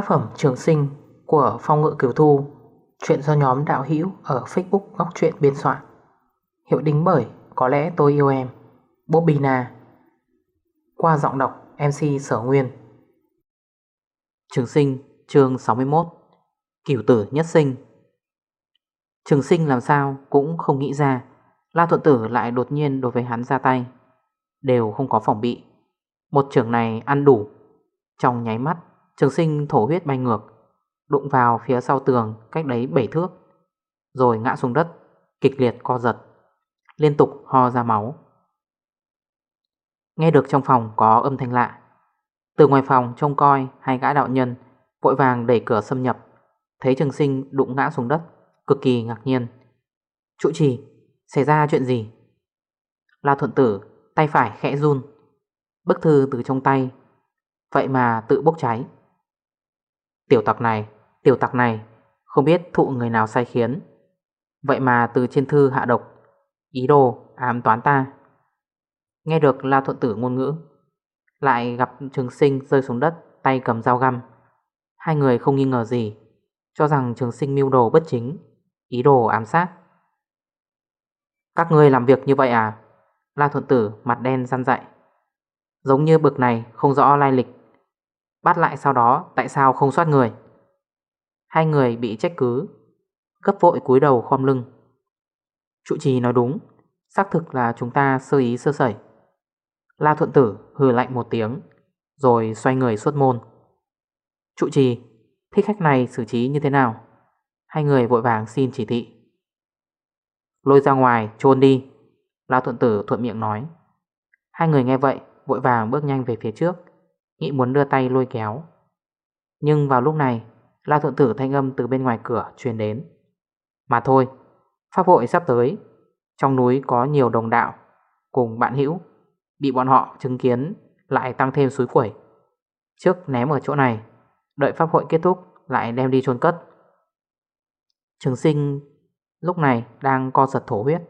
Tác phẩm Trường Sinh của Phong Ngự Kiều Thu, Chuyện do nhóm đạo hữu ở Facebook Góc Chuyện biên soạn. Hiệu đính bởi Có lẽ tôi yêu em Bobina Qua giọng đọc MC Sở Nguyên. Trường Sinh, chương 61 Cửu tử nhất sinh. Trường Sinh làm sao cũng không nghĩ ra, La Thuận Tử lại đột nhiên đối với hắn ra tay. Đều không có phòng bị. Một trường này ăn đủ, Trong nháy mắt Trường sinh thổ huyết bay ngược, Đụng vào phía sau tường, cách đấy 7 thước, Rồi ngã xuống đất, Kịch liệt co giật, Liên tục ho ra máu. Nghe được trong phòng có âm thanh lạ, Từ ngoài phòng trông coi Hai gã đạo nhân Vội vàng đẩy cửa xâm nhập. Thấy trường sinh đụng ngã xuống đất, Cực kỳ ngạc nhiên. Trụ trì, Xảy ra chuyện gì? La thuận tử Tay phải khẽ run, Bức thư từ trong tay. Vậy mà tự bốc cháy. Tiểu tặc này, tiểu tặc này Không biết thụ người nào sai khiến. Vậy mà từ trên thư hạ độc Ý đồ ám toán ta. Nghe được La Thuận Tử ngôn ngữ Lại gặp trường sinh rơi xuống đất Tay cầm dao găm. Hai người không nghi ngờ gì Cho rằng trường sinh mưu đồ bất chính Ý đồ ám sát. Các người làm việc như vậy à? La Thuận Tử mặt đen răn dạy. Giống như bực này không rõ lai lịch. Bắt lại sau đó, tại sao không soát người? Hai người bị trách cứ, Gấp vội cúi đầu khom lưng. Trụ trì nói đúng, Xác thực là chúng ta sơ ý sơ sẩy. La thuận tử hừ lạnh một tiếng, Rồi xoay người xuất môn. Trụ trì, Thích khách này xử trí như thế nào? Hai người vội vàng xin chỉ thị. Lôi ra ngoài trôn đi, La thuận tử thuận miệng nói. Hai người nghe vậy, Vội vàng bước nhanh về phía trước. Nghĩ muốn đưa tay lôi kéo. Nhưng vào lúc này La Thượng Tử thanh âm từ bên ngoài cửa truyền đến. Mà thôi, Pháp hội sắp tới, Trong núi có nhiều đồng đạo Cùng bạn hữu, Bị bọn họ chứng kiến Lại tăng thêm suối quẩy. Trước ném ở chỗ này, Đợi pháp hội kết thúc Lại đem đi chôn cất. Trường sinh lúc này đang co giật thổ huyết.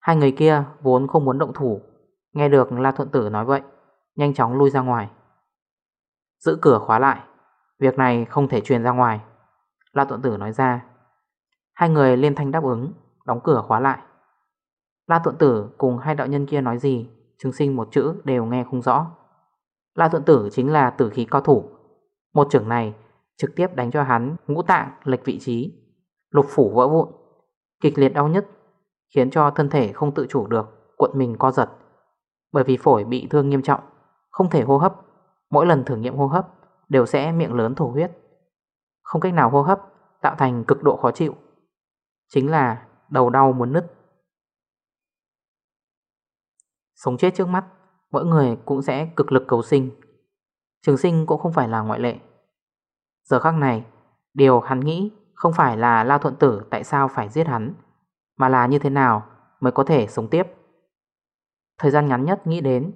Hai người kia vốn không muốn động thủ, Nghe được La Thuận Tử nói vậy, Nhanh chóng lui ra ngoài. Giữ cửa khóa lại. Việc này không thể truyền ra ngoài. La tuận tử nói ra. Hai người liên thanh đáp ứng, Đóng cửa khóa lại. La tuận tử cùng hai đạo nhân kia nói gì Chứng sinh một chữ đều nghe không rõ. La tuận tử chính là tử khí cao thủ. Một trưởng này trực tiếp đánh cho hắn ngũ tạng lệch vị trí. Lục phủ vỡ vụn, Kịch liệt đau nhất Khiến cho thân thể không tự chủ được, Cuộn mình co giật. Bởi vì phổi bị thương nghiêm trọng, Không thể hô hấp. Mỗi lần thử nghiệm hô hấp Đều sẽ miệng lớn thổ huyết. Không cách nào hô hấp Tạo thành cực độ khó chịu, Chính là đầu đau muốn nứt. Sống chết trước mắt, Mỗi người cũng sẽ cực lực cầu sinh. Trường sinh cũng không phải là ngoại lệ. Giờ khắc này, Điều hắn nghĩ không phải là Lao Thuận Tử Tại sao phải giết hắn, Mà là như thế nào mới có thể sống tiếp? Thời gian ngắn nhất nghĩ đến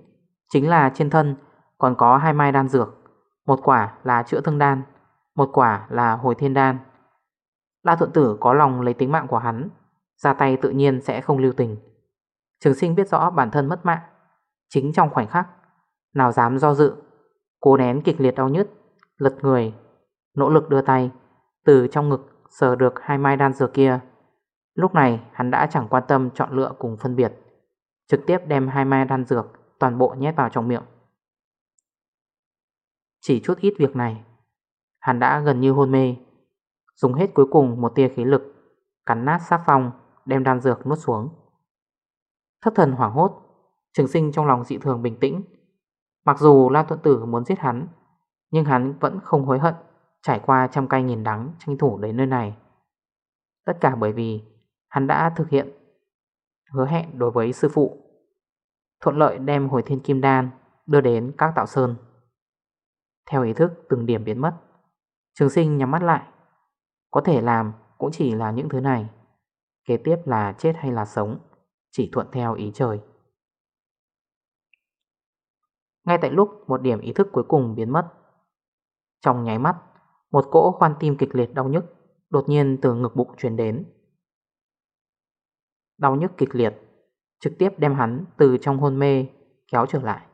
Chính là trên thân còn có hai mai đan dược. Một quả là chữa thương đan, Một quả là hồi thiên đan. La thuận tử có lòng lấy tính mạng của hắn, Ra tay tự nhiên sẽ không lưu tình. Trường sinh biết rõ bản thân mất mạng. Chính trong khoảnh khắc, Nào dám do dự, Cố nén kịch liệt đau nhức, Lật người, Nỗ lực đưa tay, Từ trong ngực sờ được hai mai đan dược kia. Lúc này, hắn đã chẳng quan tâm chọn lựa cùng phân biệt, Trực tiếp đem hai mai đan dược Toàn bộ nhét vào trong miệng chỉ chút ít việc này, Hắn đã gần như hôn mê. Dùng hết cuối cùng một tia khí lực, Cắn nát sát phong, Đem đan dược nuốt xuống. Thất thần hoảng hốt, Trường sinh trong lòng dị thường bình tĩnh. Mặc dù la Thuận Tử muốn giết hắn, Nhưng hắn vẫn không hối hận, Trải qua trăm cay nghìn đắng tranh thủ đến nơi này. Tất cả bởi vì Hắn đã thực hiện Hứa hẹn đối với sư phụ, Thuận lợi đem hồi thiên kim đan Đưa đến các tạo sơn theo ý thức từng điểm biến mất. Trường sinh nhắm mắt lại. Có thể làm cũng chỉ là những thứ này. Kế tiếp là chết hay là sống, Chỉ thuận theo ý trời. Ngay tại lúc một điểm ý thức cuối cùng biến mất, Trong nháy mắt, Một cỗ khoan tim kịch liệt đau nhức Đột nhiên từ ngực bụng truyền đến. Đau nhức kịch liệt Trực tiếp đem hắn từ trong hôn mê Kéo trở lại.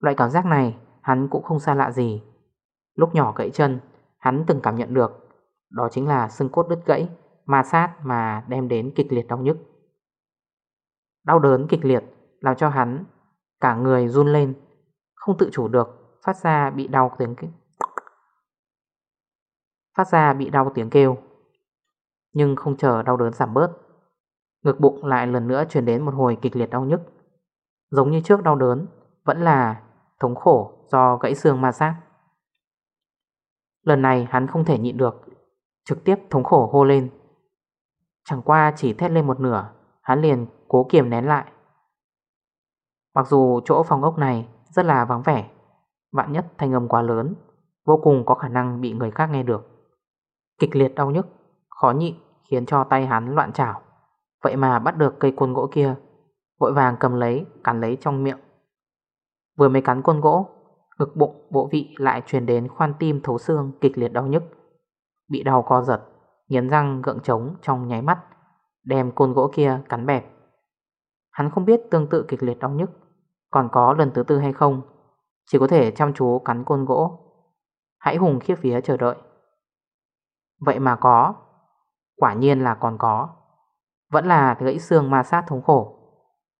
Loại cảm giác này Hắn cũng không xa lạ gì. Lúc nhỏ gãy chân, Hắn từng cảm nhận được, Đó chính là xương cốt đứt gãy, Ma sát mà đem đến kịch liệt đau nhức. Đau đớn kịch liệt Làm cho hắn Cả người run lên, Không tự chủ được Phát ra bị đau tiếng kêu. Phát ra bị đau tiếng kêu, Nhưng không chờ đau đớn giảm bớt, Ngực bụng lại lần nữa truyền đến một hồi kịch liệt đau nhức. Giống như trước đau đớn, Vẫn là thống khổ do gãy xương ma sát. Lần này hắn không thể nhịn được, Trực tiếp thống khổ hô lên. Chẳng qua chỉ thét lên một nửa, Hắn liền cố kiềm nén lại. Mặc dù chỗ phòng ốc này rất là vắng vẻ, Vạn nhất thanh âm quá lớn, Vô cùng có khả năng bị người khác nghe được. Kịch liệt đau nhức, Khó nhịn khiến cho tay hắn loạn trảo. Vậy mà bắt được cây côn gỗ kia, Vội vàng cầm lấy, Cắn lấy trong miệng. Vừa mới cắn côn gỗ, Ngực bụng bộ vị lại truyền đến khoan tim thấu xương kịch liệt đau nhức. Bị đau co giật, Nghiến răng gượng trống trong nháy mắt, Đem côn gỗ kia cắn bẹp. Hắn không biết tương tự kịch liệt đau nhức, Còn có lần thứ tư hay không, Chỉ có thể chăm chú cắn côn gỗ. Hãy hùng khiếp phía chờ đợi. Vậy mà có, Quả nhiên là còn có. Vẫn là gãy xương ma sát thống khổ.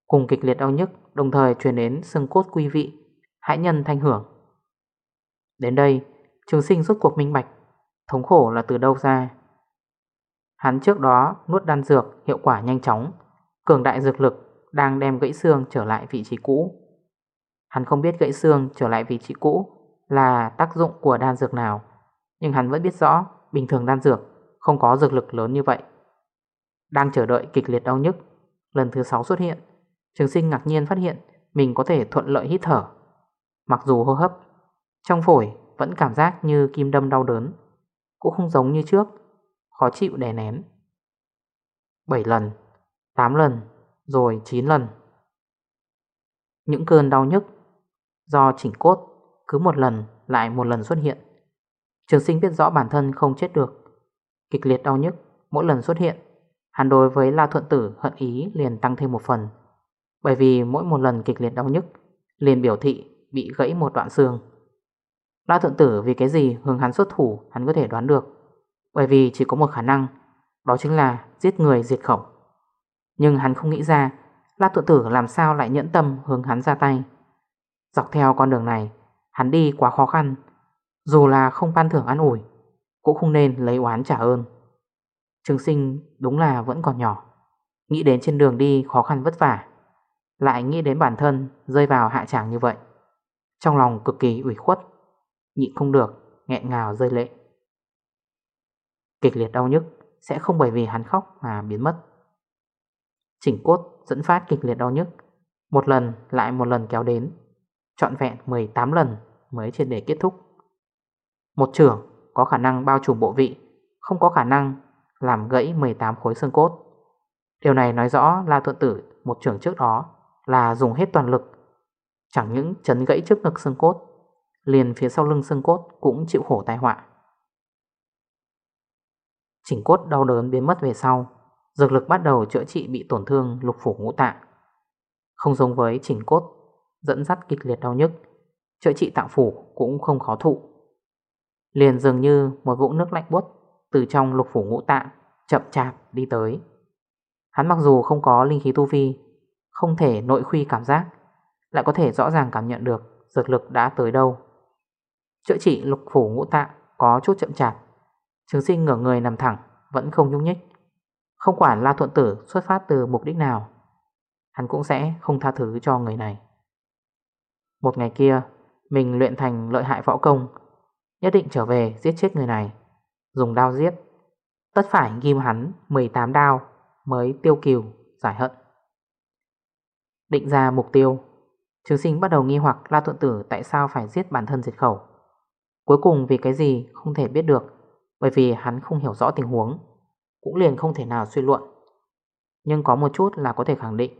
Cùng kịch liệt đau nhức, Đồng thời truyền đến xương cốt quý vị. Hãy nhân thanh hưởng. Đến đây, Trường sinh rốt cuộc minh bạch, Thống khổ là từ đâu ra? Hắn trước đó nuốt đan dược hiệu quả nhanh chóng, Cường đại dược lực Đang đem gãy xương trở lại vị trí cũ. Hắn không biết gãy xương trở lại vị trí cũ Là tác dụng của đan dược nào, Nhưng hắn vẫn biết rõ Bình thường đan dược Không có dược lực lớn như vậy. Đang chờ đợi kịch liệt đau nhức, Lần thứ 6 xuất hiện Trường sinh ngạc nhiên phát hiện Mình có thể thuận lợi hít thở. Mặc dù hô hấp, Trong phổi vẫn cảm giác như kim đâm đau đớn, Cũng không giống như trước, Khó chịu đè nén. 7 lần 8 lần, Rồi 9 lần. Những cơn đau nhức Do chỉnh cốt Cứ một lần lại một lần xuất hiện. Trường sinh biết rõ bản thân không chết được, Kịch liệt đau nhức Mỗi lần xuất hiện Hắn đối với La Thuận Tử hận ý liền tăng thêm một phần. Bởi vì mỗi một lần kịch liệt đau nhức, liền biểu thị bị gãy một đoạn xương. La Thuận Tử vì cái gì hướng hắn xuất thủ, Hắn có thể đoán được. Bởi vì chỉ có một khả năng, Đó chính là giết người diệt khẩu. Nhưng hắn không nghĩ ra La Thuận Tử làm sao lại nhẫn tâm hướng hắn ra tay. Dọc theo con đường này, Hắn đi quá khó khăn. Dù là không ban thưởng ăn ủi, Cũng không nên lấy oán trả ơn. Trường sinh đúng là vẫn còn nhỏ, Nghĩ đến trên đường đi khó khăn vất vả. Lại nghĩ đến bản thân Rơi vào hạ tràng như vậy. Trong lòng cực kỳ ủy khuất, Nhịn không được, nghẹn ngào rơi lệ. Kịch liệt đau nhức Sẽ không bởi vì hắn khóc mà biến mất. Chỉnh cốt dẫn phát kịch liệt đau nhức, Một lần lại một lần kéo đến, Trọn vẹn 18 lần mới triệt để kết thúc. Một trưởng có khả năng bao trùm bộ vị, Không có khả năng làm gãy 18 khối xương cốt. Điều này nói rõ là Thuận Tử một trưởng trước đó là dùng hết toàn lực. Chẳng những chấn gãy trước ngực xương cốt, Liền phía sau lưng xương cốt cũng chịu khổ tai họa. Chỉnh cốt đau đớn biến mất về sau, Dược lực bắt đầu chữa trị bị tổn thương lục phủ ngũ tạng. Không giống với chỉnh cốt Dẫn dắt kịch liệt đau nhức, Chữa trị tạng phủ cũng không khó thụ. Liền dường như một vũng nước lạnh buốt Từ trong lục phủ ngũ tạng Chậm chạp đi tới. Hắn mặc dù không có linh khí tu vi không thể nội khuy cảm giác, Lại có thể rõ ràng cảm nhận được Dược lực đã tới đâu. Chữa trị lục phủ ngũ tạng Có chút chậm chạp, Trường sinh ngửa người nằm thẳng, Vẫn không nhúc nhích. Không quản La Thuận Tử xuất phát từ mục đích nào, Hắn cũng sẽ không tha thứ cho người này. Một ngày kia, Mình luyện thành lợi hại võ công, Nhất định trở về giết chết người này. Dùng đao giết, Tất phải ghim hắn 18 đao Mới tiêu kiều giải hận. Định ra mục tiêu. Trường sinh bắt đầu nghi hoặc La Thuận Tử Tại sao phải giết bản thân diệt khẩu. Cuối cùng vì cái gì không thể biết được, Bởi vì hắn không hiểu rõ tình huống, Cũng liền không thể nào suy luận. Nhưng có một chút là có thể khẳng định,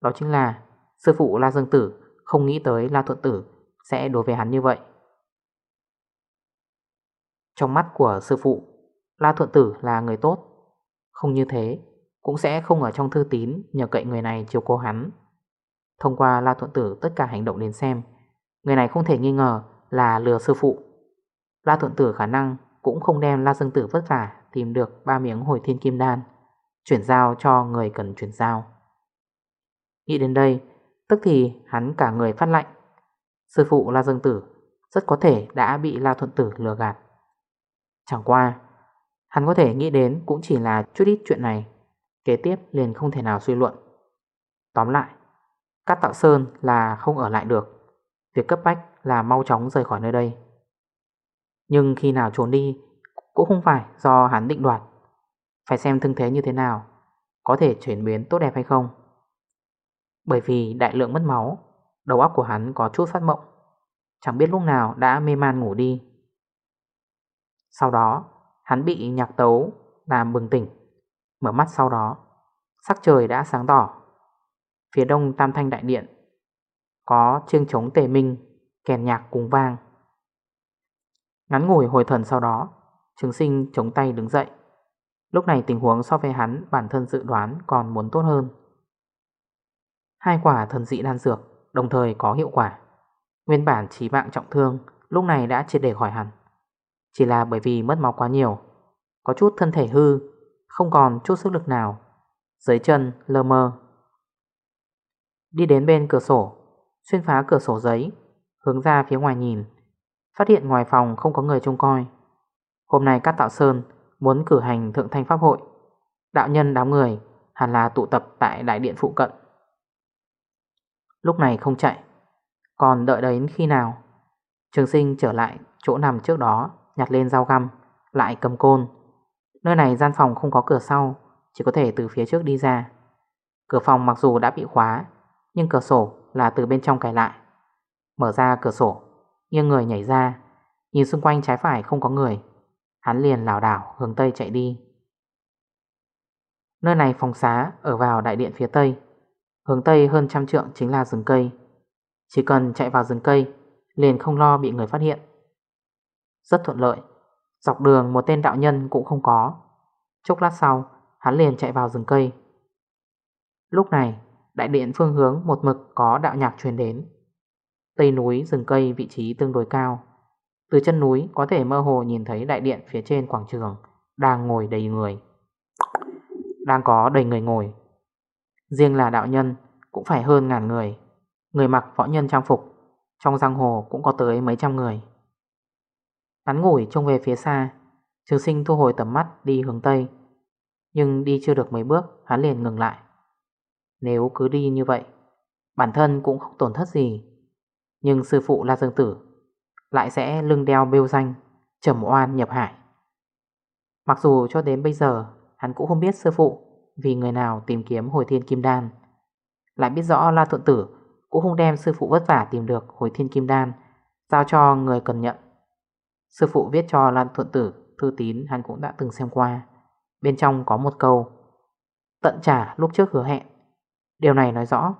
Đó chính là Sư phụ La Dương Tử không nghĩ tới La Thuận Tử Sẽ đối với hắn như vậy. Trong mắt của sư phụ, La Thuận Tử là người tốt, Không như thế Cũng sẽ không ở trong thư tín Nhờ cậy người này chiều cố hắn. Thông qua La Thuận Tử tất cả hành động đến xem Người này không thể nghi ngờ là lừa sư phụ La Thuận Tử khả năng cũng không đem La Dương Tử vất vả tìm được ba miếng hồi thiên kim đan, chuyển giao cho người cần chuyển giao. Nghĩ đến đây, tức thì hắn cả người phát lạnh. Sư phụ La Dương Tử rất có thể đã bị La Thuận Tử lừa gạt. Chẳng qua, hắn có thể nghĩ đến cũng chỉ là chút ít chuyện này, kế tiếp liền không thể nào suy luận. Tóm lại, Cát Tạo Sơn là không ở lại được, việc cấp bách là mau chóng rời khỏi nơi đây. Nhưng khi nào trốn đi cũng không phải do hắn định đoạt, phải xem thương thế như thế nào, có thể chuyển biến tốt đẹp hay không. Bởi vì đại lượng mất máu, đầu óc của hắn có chút phát mộng, chẳng biết lúc nào đã mê man ngủ đi. Sau đó, hắn bị nhạc tấu làm bừng tỉnh, mở mắt sau đó, sắc trời đã sáng tỏ. Phía đông Tam Thanh Đại Điện có chiêng trống tề minh, kèn nhạc cùng vang. Ngắn ngủi hồi thần sau đó, trường sinh chống tay đứng dậy. Lúc này tình huống so với hắn bản thân dự đoán còn muốn tốt hơn. Hai quả thần dị đan dược đồng thời có hiệu quả. Nguyên bản trí mạng trọng thương lúc này đã triệt để khỏi hẳn. Chỉ là bởi vì mất máu quá nhiều, có chút thân thể hư, không còn chút sức lực nào. Dưới chân lơ mơ. Đi đến bên cửa sổ, xuyên phá cửa sổ giấy, hướng ra phía ngoài nhìn. Phát hiện ngoài phòng không có người trông coi. Hôm nay các tạo sơn muốn cử hành thượng thanh pháp hội. Đạo nhân đám người hẳn là tụ tập tại đại điện phụ cận. Lúc này không chạy Còn đợi đến khi nào Trường sinh trở lại chỗ nằm trước đó Nhặt lên dao găm Lại cầm côn Nơi này gian phòng không có cửa sau Chỉ có thể từ phía trước đi ra Cửa phòng mặc dù đã bị khóa nhưng cửa sổ là từ bên trong cài lại. Mở ra cửa sổ, Nghiêng người nhảy ra, Nhìn xung quanh trái phải không có người. Hắn liền lảo đảo hướng Tây chạy đi. Nơi này phòng xá ở vào đại điện phía Tây. Hướng Tây hơn trăm trượng chính là rừng cây. Chỉ cần chạy vào rừng cây, Liền không lo bị người phát hiện. Rất thuận lợi, Dọc đường một tên đạo nhân cũng không có. Chốc lát sau, Hắn liền chạy vào rừng cây. Lúc này Đại điện phương hướng một mực có đạo nhạc truyền đến. Tây núi, rừng cây vị trí tương đối cao. Từ chân núi có thể mơ hồ nhìn thấy đại điện phía trên quảng trường, Đang ngồi đầy người. Đang có đầy người ngồi. Riêng là đạo nhân cũng phải hơn ngàn người. Người mặc võ nhân trang phục, Trong giang hồ cũng có tới mấy trăm người. Ngắn ngủi trông về phía xa, Trường sinh thu hồi tầm mắt đi hướng Tây. Nhưng đi chưa được mấy bước, Hắn liền ngừng lại. Nếu cứ đi như vậy, Bản thân cũng không tổn thất gì. Nhưng sư phụ La Dương Tử Lại sẽ lưng đeo bêu danh Trầm oan nhập hải. Mặc dù cho đến bây giờ, Hắn cũng không biết sư phụ vì người nào tìm kiếm hồi thiên kim đan. Lại biết rõ La Thuận Tử Cũng không đem sư phụ vất vả tìm được hồi thiên kim đan, Giao cho người cần nhận. Sư phụ viết cho La Thuận Tử Thư tín hắn cũng đã từng xem qua. Bên trong có một câu, Tận trả lúc trước hứa hẹn Điều này nói rõ,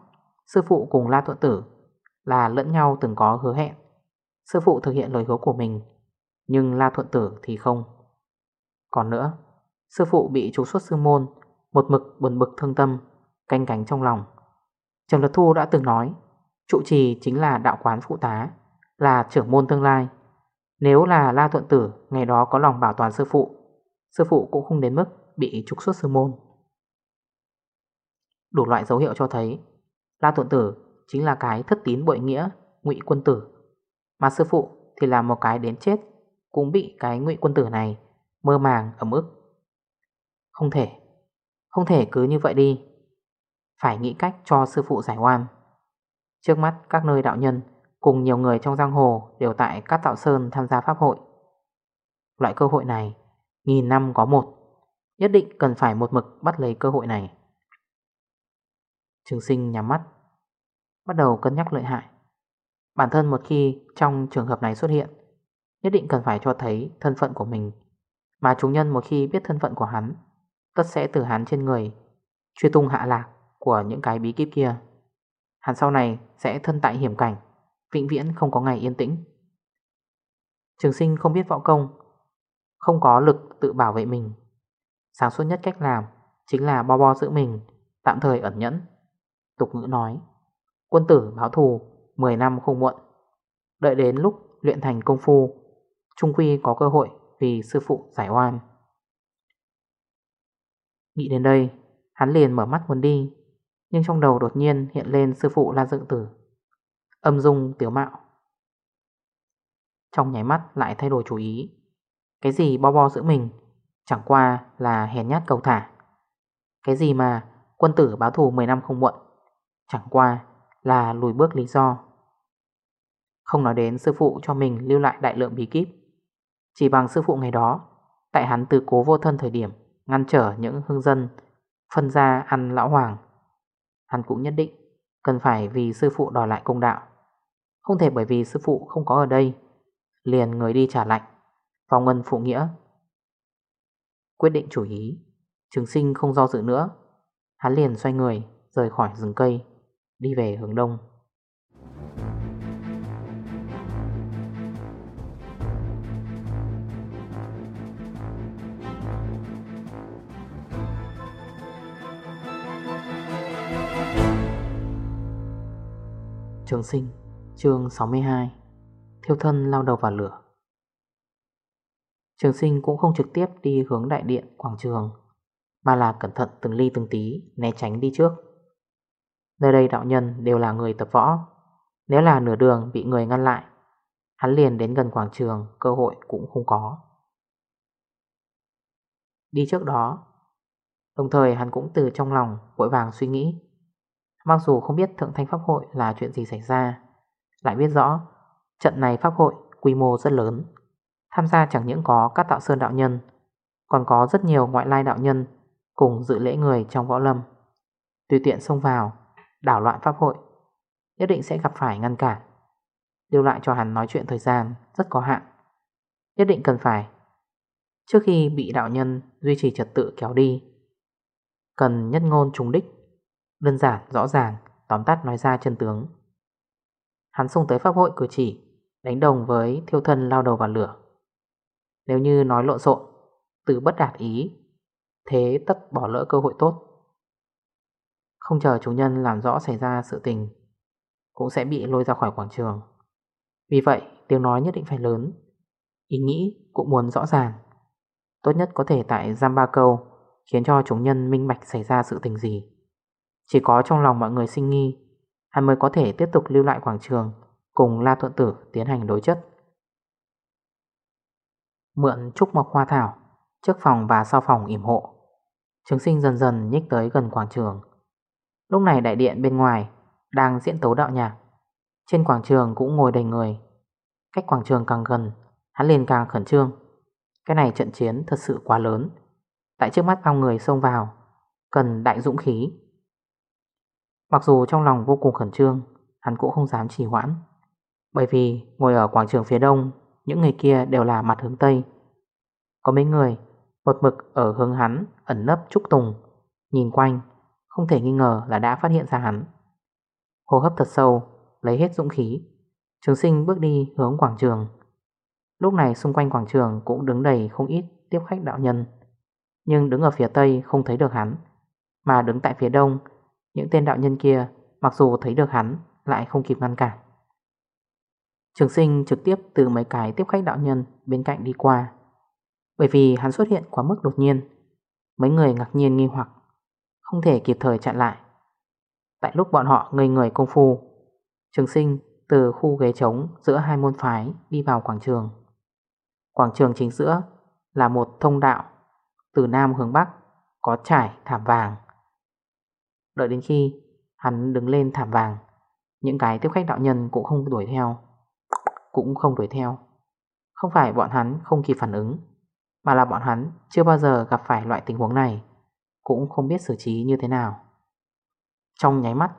Sư phụ cùng La Thuận Tử Là lẫn nhau từng có hứa hẹn. Sư phụ thực hiện lời hứa của mình, Nhưng La Thuận Tử thì không. Còn nữa, Sư phụ bị trục xuất sư môn, một mực buồn bực thương tâm, Canh cánh trong lòng. Trần Lật Thu đã từng nói, Trụ trì chính là đạo quán phụ tá, Là trưởng môn tương lai. Nếu là La Thuận Tử, Ngày đó có lòng bảo toàn sư phụ Sư phụ cũng không đến mức bị trục xuất sư môn. Đủ loại dấu hiệu cho thấy. La Thuận Tử chính là cái thất tín bội nghĩa ngụy quân tử. Mà sư phụ thì là một cái đến chết Cũng bị cái ngụy quân tử này Mơ màng, ấm ức. Không thể không thể cứ như vậy đi. Phải nghĩ cách cho sư phụ giải oan. Trước mắt các nơi đạo nhân Cùng nhiều người trong giang hồ Đều tại các tạo sơn tham gia pháp hội. Loại cơ hội này Nghìn năm có một, Nhất định cần phải một mực bắt lấy cơ hội này. Trường sinh nhắm mắt, Bắt đầu cân nhắc lợi hại. Bản thân một khi trong trường hợp này xuất hiện, Nhất định cần phải cho thấy thân phận của mình. Mà chúng nhân một khi biết thân phận của hắn, Tất sẽ từ hắn trên người Truy tung hạ lạc của những cái bí kíp kia. Hắn sau này sẽ thân tại hiểm cảnh, Vĩnh viễn không có ngày yên tĩnh. Trường sinh không biết võ công, Không có lực tự bảo vệ mình. Sáng suốt nhất cách làm Chính là bo bo giữ mình, Tạm thời ẩn nhẫn. Tục ngữ nói, Quân tử báo thù 10 năm không muộn. Đợi đến lúc luyện thành công phu, Trung Quy có cơ hội vì sư phụ giải oan. Nghĩ đến đây, Hắn liền mở mắt muốn đi, Nhưng trong đầu đột nhiên hiện lên sư phụ La Dựng Tử. Âm dung tiểu mạo. Trong nháy mắt lại thay đổi chủ ý. Cái gì bo bo giữa mình, Chẳng qua là hèn nhát cầu thả. Cái gì mà quân tử báo thù 10 năm không muộn. Chẳng qua là lùi bước lý do. Không nói đến sư phụ cho mình lưu lại đại lượng bí kíp. Chỉ bằng sư phụ ngày đó, Tại hắn từ cố vô thân thời điểm Ngăn trở những hương dân, Phân ra ăn lão hoàng, Hắn cũng nhất định Cần phải vì sư phụ đòi lại công đạo. Không thể bởi vì sư phụ không có ở đây, Liền người đi trả lạnh Vào ngân phụ nghĩa. Quyết định chủ ý, Trường sinh không do dự nữa, Hắn liền xoay người Rời khỏi rừng cây. Đi về hướng đông. Trường sinh, chương 62 Thiêu thân lao đầu vào lửa. Trường sinh cũng không trực tiếp đi hướng đại điện quảng trường, Mà là cẩn thận từng ly từng tí né tránh đi trước. Nơi đây đạo nhân đều là người tập võ. Nếu là nửa đường bị người ngăn lại, Hắn liền đến gần quảng trường, Cơ hội cũng không có. Đi trước đó, Đồng thời hắn cũng từ trong lòng vội vàng suy nghĩ. Mặc dù không biết Thượng Thanh Pháp Hội là chuyện gì xảy ra, Lại biết rõ Trận này Pháp Hội quy mô rất lớn. Tham gia chẳng những có các tạo sơn đạo nhân, Còn có rất nhiều ngoại lai đạo nhân Cùng dự lễ người trong võ lâm. Tùy tiện xông vào Đảo loạn Pháp Hội Nhất định sẽ gặp phải ngăn cản. Điều lại cho hắn nói chuyện thời gian Rất có hạn. Nhất định cần phải Trước khi bị đạo nhân duy trì trật tự kéo đi Cần nhất ngôn trùng đích Đơn giản, rõ ràng, tóm tắt nói ra chân tướng. Hắn xông tới pháp hội cử chỉ Đánh đồng với thiêu thân lao đầu vào lửa. Nếu như nói lộn xộn Từ bất đạt ý Thế tất bỏ lỡ cơ hội tốt. Không chờ chủ nhân làm rõ xảy ra sự tình, Cũng sẽ bị lôi ra khỏi quảng trường. Vì vậy, tiếng nói nhất định phải lớn, Ý nghĩ cũng muốn rõ ràng. Tốt nhất có thể tại giam ba câu, Khiến cho chúng nhân minh bạch xảy ra sự tình gì. Chỉ có trong lòng mọi người sinh nghi, Hắn mới có thể tiếp tục lưu lại quảng trường, Cùng La Thuận Tử tiến hành đối chất. Mượn trúc mộc hoa thảo, Trước phòng và sau phòng ỉm hộ Trường sinh dần dần nhích tới gần quảng trường. Lúc này đại điện bên ngoài Đang diễn tấu đạo nhạc. Trên quảng trường cũng ngồi đầy người. Cách quảng trường càng gần, Hắn liền càng khẩn trương. Cái này trận chiến thật sự quá lớn. Tại trước mắt bao người xông vào, Cần đại dũng khí. Mặc dù trong lòng vô cùng khẩn trương, Hắn cũng không dám trì hoãn. Bởi vì ngồi ở quảng trường phía đông, Những người kia đều là mặt hướng Tây. Có mấy người, Một mực ở hướng hắn Ẩn nấp trúc tùng, Nhìn quanh. Không thể nghi ngờ là đã phát hiện ra hắn. Hô hấp thật sâu, Lấy hết dũng khí. Trường sinh bước đi hướng quảng trường. Lúc này xung quanh quảng trường cũng đứng đầy không ít tiếp khách đạo nhân. Nhưng đứng ở phía Tây không thấy được hắn, Mà đứng tại phía Đông, những tên đạo nhân kia Mặc dù thấy được hắn Lại không kịp ngăn cản. Trường sinh trực tiếp từ mấy cái tiếp khách đạo nhân Bên cạnh đi qua. Bởi vì hắn xuất hiện quá mức đột nhiên, Mấy người ngạc nhiên nghi hoặc. Không thể kịp thời chặn lại. Tại lúc bọn họ ngây người công phu, Trường sinh từ khu ghế trống Giữa hai môn phái đi vào quảng trường. Quảng trường chính giữa Là một thông đạo Từ Nam hướng Bắc Có trải thảm vàng. Đợi đến khi hắn đứng lên thảm vàng, Những cái tiếp khách đạo nhân cũng không đuổi theo, Cũng không đuổi theo. Không phải bọn hắn không kịp phản ứng, Mà là bọn hắn chưa bao giờ gặp phải loại tình huống này. Cũng không biết xử trí như thế nào. Trong nháy mắt,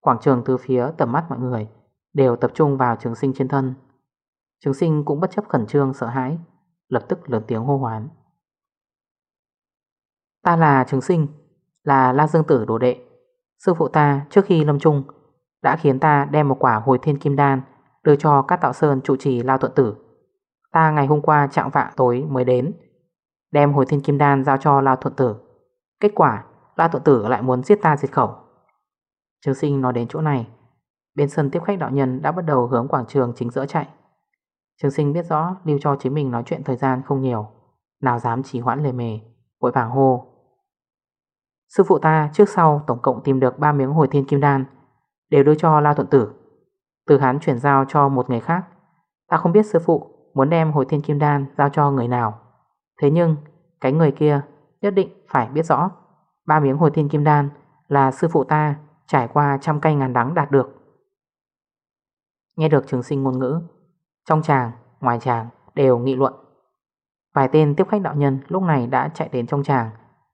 Quảng trường từ phía tầm mắt mọi người Đều tập trung vào trường sinh trên thân. Trường sinh cũng bất chấp khẩn trương, sợ hãi, Lập tức lớn tiếng hô hoán. Ta là trường sinh, Là La Dương Tử đồ đệ. Sư phụ ta trước khi lâm trung Đã khiến ta đem một quả hồi thiên kim đan Đưa cho các tạo sơn trụ trì lao thuận tử. Ta ngày hôm qua trạng vạng tối mới đến, Đem hồi thiên kim đan giao cho lao thuận tử. Kết quả la thuận tử lại muốn giết ta diệt khẩu. Trường sinh nói đến chỗ này. Bên sân tiếp khách đạo nhân đã bắt đầu hướng quảng trường chính giữa chạy. Trường sinh biết rõ lưu cho chính mình nói chuyện thời gian không nhiều, Nào dám chỉ hoãn lề mề, Vội vàng hô. Sư phụ ta trước sau tổng cộng tìm được 3 miếng hồi thiên kim đan, Đều đưa cho La Thuận Tử. Từ hắn chuyển giao cho một người khác. Ta không biết sư phụ muốn đem hồi thiên kim đan giao cho người nào. Thế nhưng, cái người kia nhất định phải biết rõ. Ba miếng hồi thiên kim đan là sư phụ ta trải qua trăm cây ngàn đắng đạt được. Nghe được trường sinh ngôn ngữ Trong chàng ngoài chàng đều nghị luận. Vài tên tiếp khách đạo nhân lúc này đã chạy đến trong chàng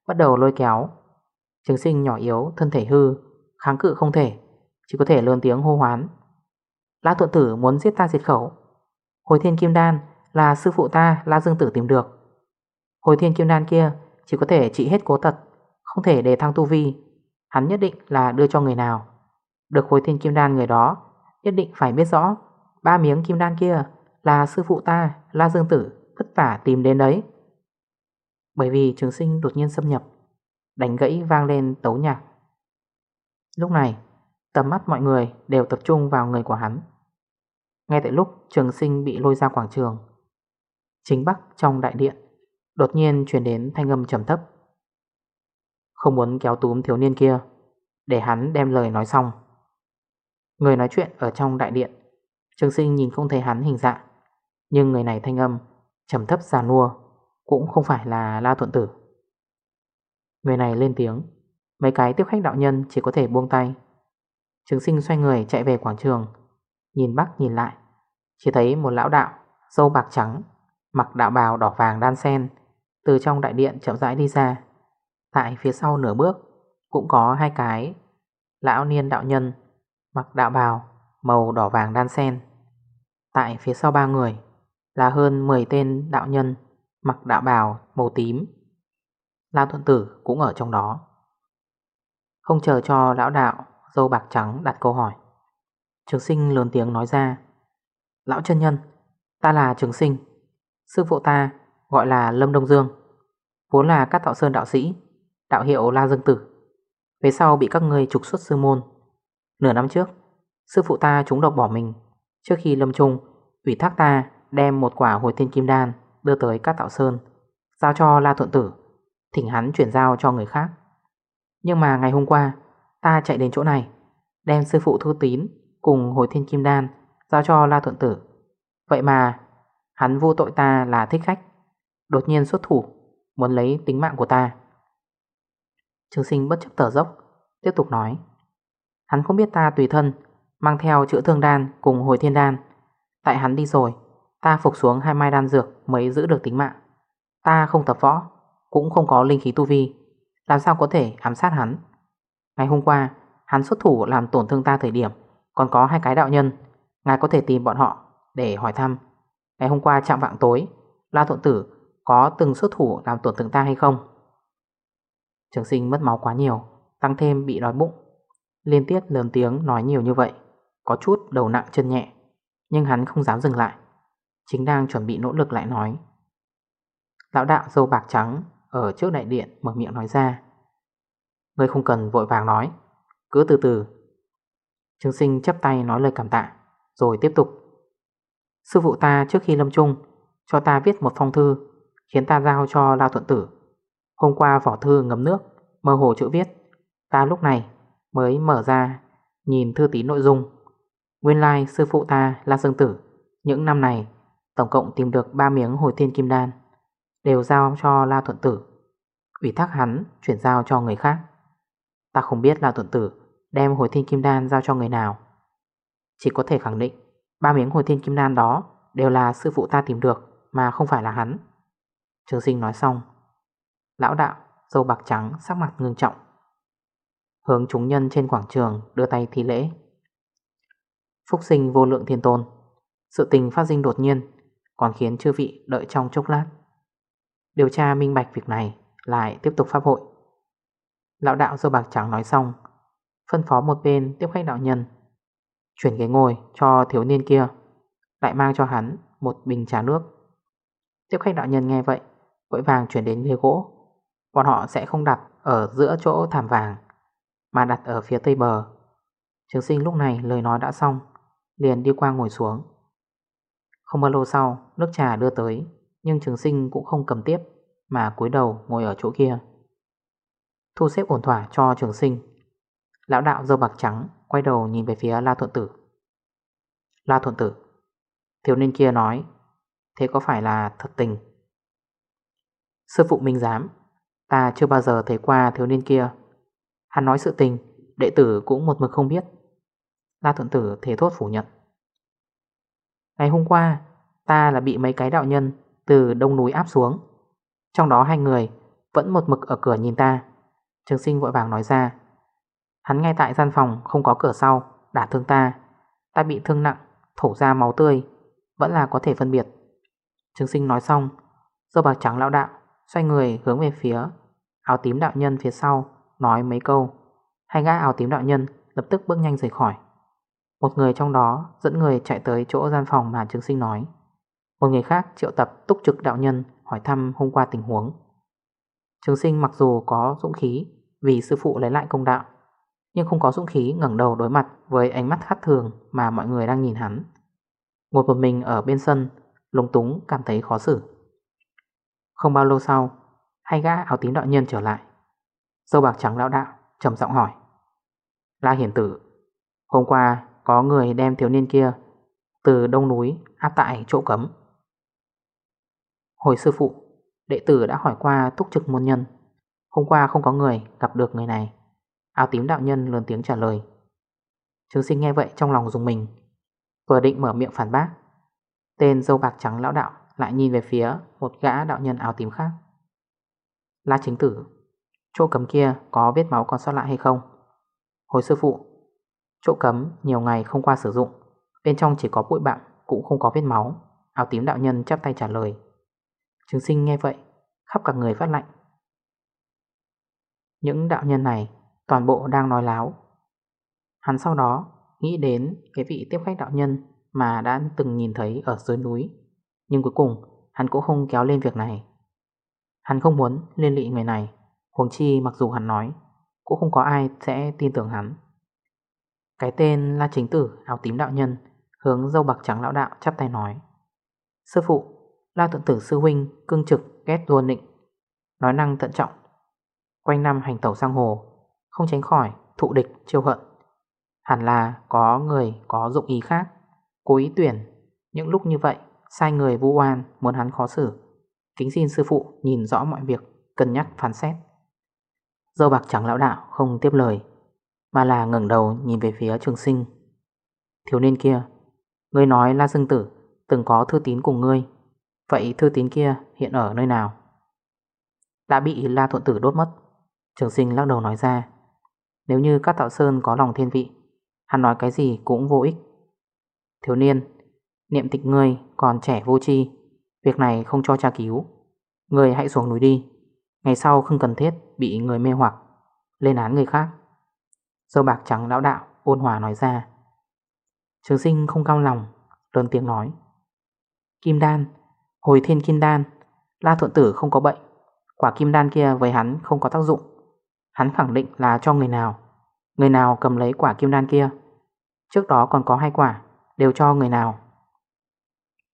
Bắt đầu lôi kéo. Trường sinh nhỏ yếu, thân thể hư Kháng cự không thể Chỉ có thể lớn tiếng hô hoán. La thuận tử muốn giết ta diệt khẩu. Hồi thiên kim đan là sư phụ ta La Dương Tử tìm được. Hồi thiên kim đan kia chỉ có thể trị hết cố tật, Không thể để thăng tu vi. Hắn nhất định là đưa cho người nào. Được hồi thiên kim đan người đó, Nhất định phải biết rõ, Ba miếng kim đan kia là sư phụ ta, La Dương Tử, vất vả tìm đến đấy. Bởi vì trường sinh đột nhiên xâm nhập, Đánh gãy vang lên tấu nhạc. Lúc này, Tầm mắt mọi người đều tập trung vào người của hắn. Ngay tại lúc trường sinh bị lôi ra quảng trường, Chính bắc trong đại điện Đột nhiên chuyển đến thanh âm trầm thấp. Không muốn kéo túm thiếu niên kia, Để hắn đem lời nói xong. Người nói chuyện ở trong đại điện Trường sinh nhìn không thấy hắn hình dạng, Nhưng người này thanh âm trầm thấp già nua Cũng không phải là La Thuận Tử. Người này lên tiếng, Mấy cái tiếp khách đạo nhân chỉ có thể buông tay. Trường sinh xoay người chạy về quảng trường, Nhìn bắc nhìn lại, Chỉ thấy một lão đạo Dâu bạc trắng, Mặc đạo bào đỏ vàng đan sen từ trong đại điện chậm rãi đi ra. Tại phía sau nửa bước, Cũng có hai cái. Lão niên đạo nhân, Mặc đạo bào, màu đỏ vàng đan sen. Tại phía sau ba người, Là hơn 10 tên đạo nhân, Mặc đạo bào, màu tím. La Thuận Tử cũng ở trong đó. Không chờ cho lão đạo Dâu bạc trắng đặt câu hỏi, Trường sinh lớn tiếng nói ra, Lão chân nhân, Ta là trường sinh, Sư phụ ta gọi là Lâm Đông Dương, Vốn là các tạo sơn đạo sĩ, Đạo hiệu La Dương Tử. Về sau bị các người trục xuất sư môn. Nửa năm trước, Sư phụ ta trúng độc bỏ mình Trước khi lâm trung, Ủy thác ta đem một quả hồi thiên kim đan Đưa tới các tạo sơn, Giao cho La Thuận Tử, Thỉnh hắn chuyển giao cho người khác. Nhưng mà ngày hôm qua, Ta chạy đến chỗ này, Đem sư phụ thư tín Cùng hồi thiên kim đan Giao cho La Thuận Tử. Vậy mà hắn vô tội ta là thích khách. Đột nhiên xuất thủ, Muốn lấy tính mạng của ta. Trường sinh bất chấp tờ dốc, Tiếp tục nói. Hắn không biết ta tùy thân, Mang theo chữa thương đan cùng hồi thiên đan. Tại hắn đi rồi, Ta phục xuống hai mai đan dược mới giữ được tính mạng. Ta không tập võ, Cũng không có linh khí tu vi. Làm sao có thể ám sát hắn? Ngày hôm qua, hắn xuất thủ làm tổn thương ta thời điểm, Còn có hai cái đạo nhân. Ngài có thể tìm bọn họ để hỏi thăm. Ngày hôm qua chạm vạng tối, La Thuận Tử có từng xuất thủ làm tổn thương ta hay không? Trường sinh mất máu quá nhiều, Tăng thêm bị đói bụng. Liên tiếp lớn tiếng nói nhiều như vậy, Có chút đầu nặng chân nhẹ, Nhưng hắn không dám dừng lại, Chính đang chuẩn bị nỗ lực lại nói. Lão đạo dâu bạc trắng Ở trước đại điện mở miệng nói ra. Ngươi không cần vội vàng nói, Cứ từ từ. Trường sinh chấp tay nói lời cảm tạ, Rồi tiếp tục. Sư phụ ta trước khi lâm chung, Cho ta viết một phong thư Khiến ta giao cho Lao Thuận Tử. Hôm qua vỏ thư ngấm nước, Mơ hồ chữ viết, Ta lúc này mới mở ra, Nhìn thư tí nội dung. Nguyên lai sư phụ ta là Dương Tử, Những năm này Tổng cộng tìm được 3 miếng hồi thiên kim đan, Đều giao cho La Thuận Tử. Ủy thác hắn chuyển giao cho người khác. Ta không biết La Thuận Tử Đem hồi thiên kim đan giao cho người nào. Chỉ có thể khẳng định Ba miếng hồi thiên kim đan đó Đều là sư phụ ta tìm được Mà không phải là hắn. Trường sinh nói xong. Lão đạo, dâu bạc trắng sắc mặt ngưng trọng. Hướng chúng nhân trên quảng trường đưa tay thi lễ. Phúc sinh vô lượng thiên tôn. Sự tình phát sinh đột nhiên Còn khiến chư vị đợi trong chốc lát. Điều tra minh bạch việc này Lại tiếp tục pháp hội. Lão đạo dâu bạc trắng nói xong Phân phó một bên tiếp khách đạo nhân. Chuyển ghế ngồi cho thiếu niên kia Lại mang cho hắn một bình trà nước. Tiếp khách đạo nhân nghe vậy Vội vàng chuyển đến ghế gỗ. Bọn họ sẽ không đặt ở giữa chỗ thảm vàng, Mà đặt ở phía tây bờ. Trường sinh lúc này lời nói đã xong, Liền đi qua ngồi xuống. Không bao lâu sau, Nước trà đưa tới, Nhưng trường sinh cũng không cầm tiếp, Mà cúi đầu ngồi ở chỗ kia. Thu xếp ổn thỏa cho trường sinh. Lão đạo dâu bạc trắng Quay đầu nhìn về phía La Thuận Tử. La Thuận Tử, Thiếu niên kia nói, Thế có phải là thật tình Sư phụ minh giám, Ta chưa bao giờ thấy qua thiếu niên kia. Hắn nói sự tình, Đệ tử cũng một mực không biết. La Thuận Tử thế thốt phủ nhận. Ngày hôm qua, Ta là bị mấy cái đạo nhân Từ đông núi áp xuống. Trong đó hai người Vẫn một mực ở cửa nhìn ta. Trường sinh vội vàng nói ra, Hắn ngay tại gian phòng không có cửa sau Đả thương ta. Ta bị thương nặng, Thổ ra máu tươi, Vẫn là có thể phân biệt. Trường sinh nói xong do bạc trắng lão đạo Xoay người hướng về phía Áo tím đạo nhân phía sau, Nói mấy câu. Hai gã áo tím đạo nhân lập tức bước nhanh rời khỏi. Một người trong đó dẫn người chạy tới chỗ gian phòng mà trường sinh nói. Một người khác triệu tập túc trực đạo nhân Hỏi thăm hôm qua tình huống. Trường sinh mặc dù có dũng khí Vì sư phụ lấy lại công đạo, Nhưng không có dũng khí ngẩng đầu đối mặt Với ánh mắt khát thường mà mọi người đang nhìn hắn. Ngồi một mình ở bên sân, Lúng túng cảm thấy khó xử. Không bao lâu sau, Hai gã áo tím đạo nhân trở lại. Dâu bạc trắng lão đạo trầm giọng hỏi. La hiển tử, Hôm qua có người đem thiếu niên kia Từ đông núi áp tại chỗ cấm. Hồi sư phụ, Đệ tử đã hỏi qua túc trực môn nhân. Hôm qua không có người gặp được người này. Áo tím đạo nhân lớn tiếng trả lời. Trường sinh nghe vậy trong lòng dùng mình, Vừa định mở miệng phản bác. Tên dâu bạc trắng lão đạo lại nhìn về phía một gã đạo nhân áo tím khác. La chính tử, Chỗ cấm kia có vết máu còn sót lại hay không? Hồi sư phụ, Chỗ cấm nhiều ngày không qua sử dụng, Bên trong chỉ có bụi bặm, Cũng không có vết máu. Áo tím đạo nhân chắp tay trả lời. Chứng sinh nghe vậy, Khắp cả người phát lạnh. Những đạo nhân này Toàn bộ đang nói láo. Hắn sau đó nghĩ đến Cái vị tiếp khách đạo nhân Mà đã từng nhìn thấy ở dưới núi. Nhưng cuối cùng, hắn cũng không kéo lên việc này. Hắn không muốn liên lị người này. Huống chi mặc dù hắn nói, Cũng không có ai sẽ tin tưởng hắn. Cái tên là chính tử, áo tím đạo nhân, Hướng dâu bạc trắng lão đạo chắp tay nói. Sư phụ, La tượng tử sư huynh cương trực ghét luôn định Nói năng tận trọng. Quanh năm hành tẩu sang hồ, Không tránh khỏi thụ địch, chiêu hận. Hẳn là có người có dụng ý khác, Cố ý tuyển. Những lúc như vậy Sai người vu oan muốn hắn khó xử. Kính xin sư phụ nhìn rõ mọi việc, Cân nhắc phán xét. Dâu bạc trắng lão đạo không tiếp lời, Mà là ngẩng đầu nhìn về phía trường sinh. Thiếu niên kia, Ngươi nói La Dương Tử Từng có thư tín cùng ngươi, Vậy thư tín kia hiện ở nơi nào? Đã bị La Thuận Tử đốt mất. Trường sinh lắc đầu nói ra, Nếu như các tạo sơn có lòng thiên vị, Hắn nói cái gì cũng vô ích. Thiếu niên Niệm tịch ngươi còn trẻ vô tri. Việc này không cho tra cứu. Ngươi hãy xuống núi đi. Ngày sau không cần thiết bị người mê hoặc. Lên án người khác. Dâu bạc trắng lão đạo, ôn hòa nói ra. Trường sinh không cao lòng, Lớn tiếng nói. Kim đan, Hồi thiên kim đan, La thuận tử không có bệnh. Quả kim đan kia với hắn không có tác dụng. Hắn khẳng định là cho người nào. Người nào cầm lấy quả kim đan kia? Trước đó còn có hai quả, Đều cho người nào.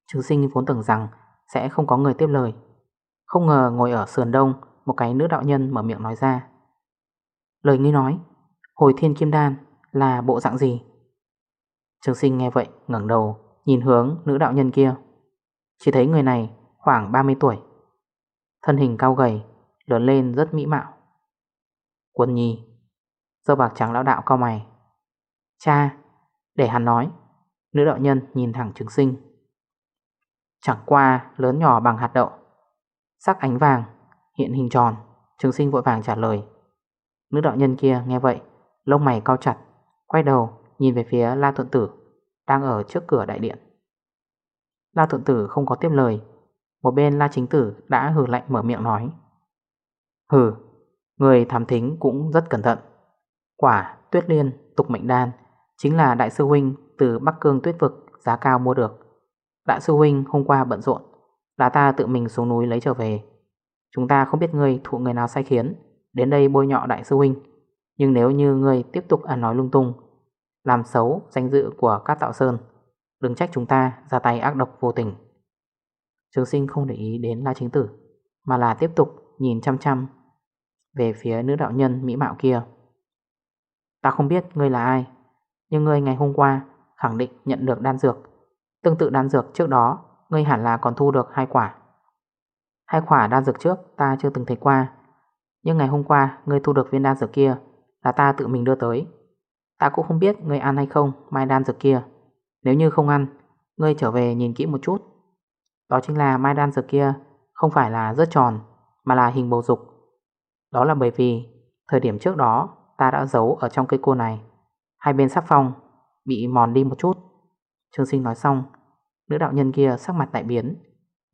Trường sinh vốn tưởng rằng Sẽ không có người tiếp lời. Không ngờ ngồi ở sườn đông, Một cái nữ đạo nhân mở miệng nói ra. Lời ngươi nói, Hồi thiên kim đan là bộ dạng gì? Trường sinh nghe vậy, ngẩng đầu, Nhìn hướng nữ đạo nhân kia. Chỉ thấy người này khoảng 30 tuổi. Thân hình cao gầy, Lớn lên rất mỹ mạo. Quân nhi, Dâu bạc trắng lão đạo cao mày. Cha, Để hắn nói. Nữ đạo nhân nhìn thẳng trường sinh. Chẳng qua lớn nhỏ bằng hạt đậu. Sắc ánh vàng Hiện hình tròn, Trường sinh vội vàng trả lời. Nữ đạo nhân kia nghe vậy, Lông mày cao chặt, Quay đầu nhìn về phía La Thuận Tử, Đang ở trước cửa đại điện. La Thuận Tử không có tiếp lời, Một bên La Chính Tử đã hừ lạnh mở miệng nói. Hừ, Người thám thính cũng rất cẩn thận. Quả tuyết liên tục mệnh đan Chính là đại sư huynh từ Bắc Cương tuyết vực giá cao mua được. Đại sư huynh hôm qua bận rộn, Là ta tự mình xuống núi lấy trở về. Chúng ta không biết ngươi thụ người nào sai khiến, Đến đây bôi nhọ đại sư huynh. Nhưng nếu như ngươi tiếp tục ăn nói lung tung, Làm xấu danh dự của các tạo sơn, Đừng trách chúng ta ra tay ác độc vô tình. Trường sinh không để ý đến La Chính Tử, Mà là tiếp tục nhìn chăm chăm Về phía nữ đạo nhân mỹ mạo kia. Ta không biết ngươi là ai, Nhưng ngươi ngày hôm qua khẳng định nhận được đan dược. Tương tự đan dược trước đó, Ngươi hẳn là còn thu được hai quả. Hai quả đan dược trước ta chưa từng thấy qua. Nhưng ngày hôm qua, ngươi thu được viên đan dược kia Là ta tự mình đưa tới. Ta cũng không biết ngươi ăn hay không mai đan dược kia. Nếu như không ăn, Ngươi trở về nhìn kỹ một chút. Đó chính là mai đan dược kia Không phải là rất tròn, Mà là hình bầu dục. Đó là bởi vì Thời điểm trước đó ta đã giấu ở trong cây cua này. Hai bên sắp phong Bị mòn đi một chút. Trương sinh nói xong Nữ đạo nhân kia sắc mặt đại biến,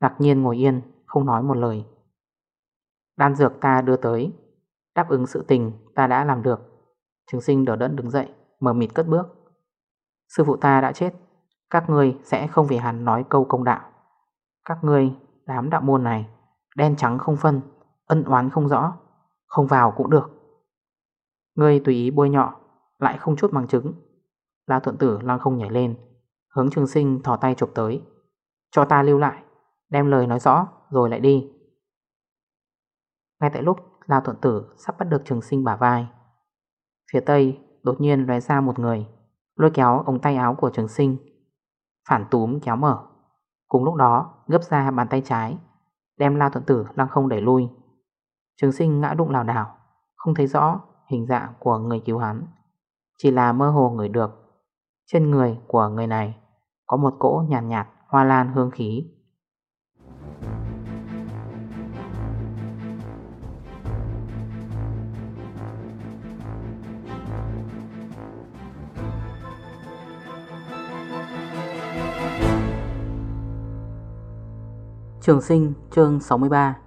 Ngạc nhiên ngồi yên, không nói một lời. Đan dược ta đưa tới, Đáp ứng sự tình ta đã làm được. Trường sinh đỡ đẫn đứng dậy, Mở mịt cất bước. Sư phụ ta đã chết, Các ngươi sẽ không vì hắn nói câu công đạo. Các ngươi, đám đạo môn này, Đen trắng không phân, Ân oán không rõ, Không vào cũng được. Ngươi tùy ý bôi nhọ, Lại không chút bằng chứng. La thuận tử lăng không nhảy lên Hướng trường sinh thỏ tay chụp tới. Cho ta lưu lại, Đem lời nói rõ, rồi lại đi. Ngay tại lúc Lao thuận tử sắp bắt được trường sinh bả vai, Phía tây đột nhiên lóe ra một người, Lôi kéo ống tay áo của trường sinh, Phản túm kéo mở. Cùng lúc đó, gấp ra bàn tay trái, Đem Lao thuận tử lăng không đẩy lui. Trường sinh ngã đụng lào đảo, Không thấy rõ hình dạng của người cứu hắn, Chỉ là mơ hồ người được Trên người của người này. Có một cỗ nhàn nhạt, nhạt hoa lan hương khí. Trường sinh chương 63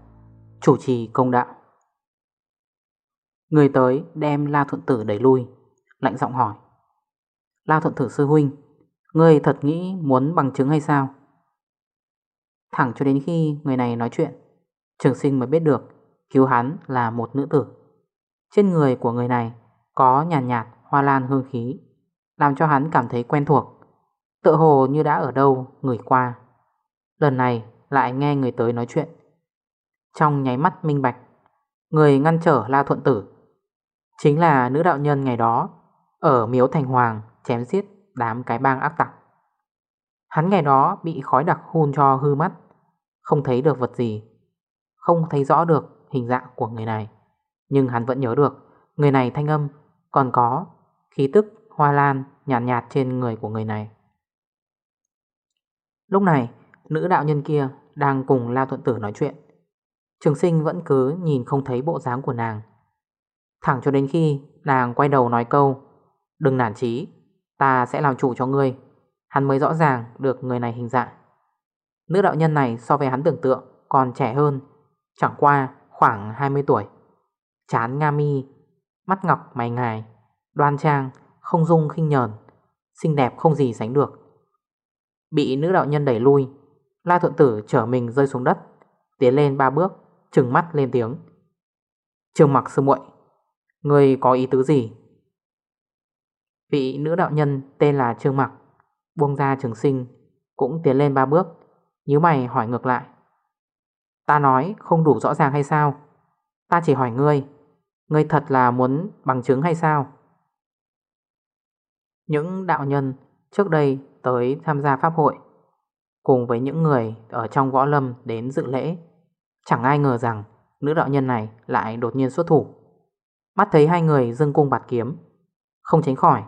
Chủ trì công đạo. Người tới đem La Thuận Tử đẩy lui Lạnh giọng hỏi. La Thuận Tử sư huynh Người thật nghĩ muốn bằng chứng hay sao? Thẳng cho đến khi người này nói chuyện Trường sinh mới biết được Cứu hắn là một nữ tử. Trên người của người này Có nhàn nhạt, nhạt hoa lan hương khí Làm cho hắn cảm thấy quen thuộc Tự hồ như đã ở đâu người qua. Lần này lại nghe người tới nói chuyện. Trong nháy mắt minh bạch Người ngăn trở La Thuận Tử Chính là nữ đạo nhân ngày đó Ở miếu thành hoàng chém giết đám cái bang ác tặc. Hắn ngày đó bị khói đặc hôn cho hư mắt, Không thấy được vật gì, Không thấy rõ được hình dạng của người này. Nhưng hắn vẫn nhớ được, Người này thanh âm Còn có khí tức hoa lan nhạt nhạt trên người của người này. Lúc này, Nữ đạo nhân kia đang cùng La Thuận Tử nói chuyện. Trường sinh vẫn cứ nhìn không thấy bộ dáng của nàng. Thẳng cho đến khi nàng quay đầu nói câu, Đừng nản chí Ta sẽ làm chủ cho ngươi. Hắn mới rõ ràng được người này hình dạng. Nữ đạo nhân này so với hắn tưởng tượng Còn trẻ hơn, Chẳng qua khoảng 20 tuổi. Chán nga mi, Mắt ngọc mày ngài, Đoan trang, Không dung khinh nhờn, Xinh đẹp không gì sánh được. Bị nữ đạo nhân đẩy lui, La thuận tử trở mình rơi xuống đất, Tiến lên ba bước, Trừng mắt lên tiếng. Trường mặc sư muội Người có ý tứ gì? Vị nữ đạo nhân tên là Trương mặc. Buông ra trường sinh, Cũng tiến lên ba bước Nhớ mày hỏi ngược lại. Ta nói không đủ rõ ràng hay sao? Ta chỉ hỏi ngươi Ngươi thật là muốn bằng chứng hay sao? Những đạo nhân trước đây tới tham gia pháp hội, Cùng với những người ở trong võ lâm đến dự lễ, Chẳng ai ngờ rằng nữ đạo nhân này lại đột nhiên xuất thủ. Mắt thấy hai người dưng cung bạt kiếm, Không tránh khỏi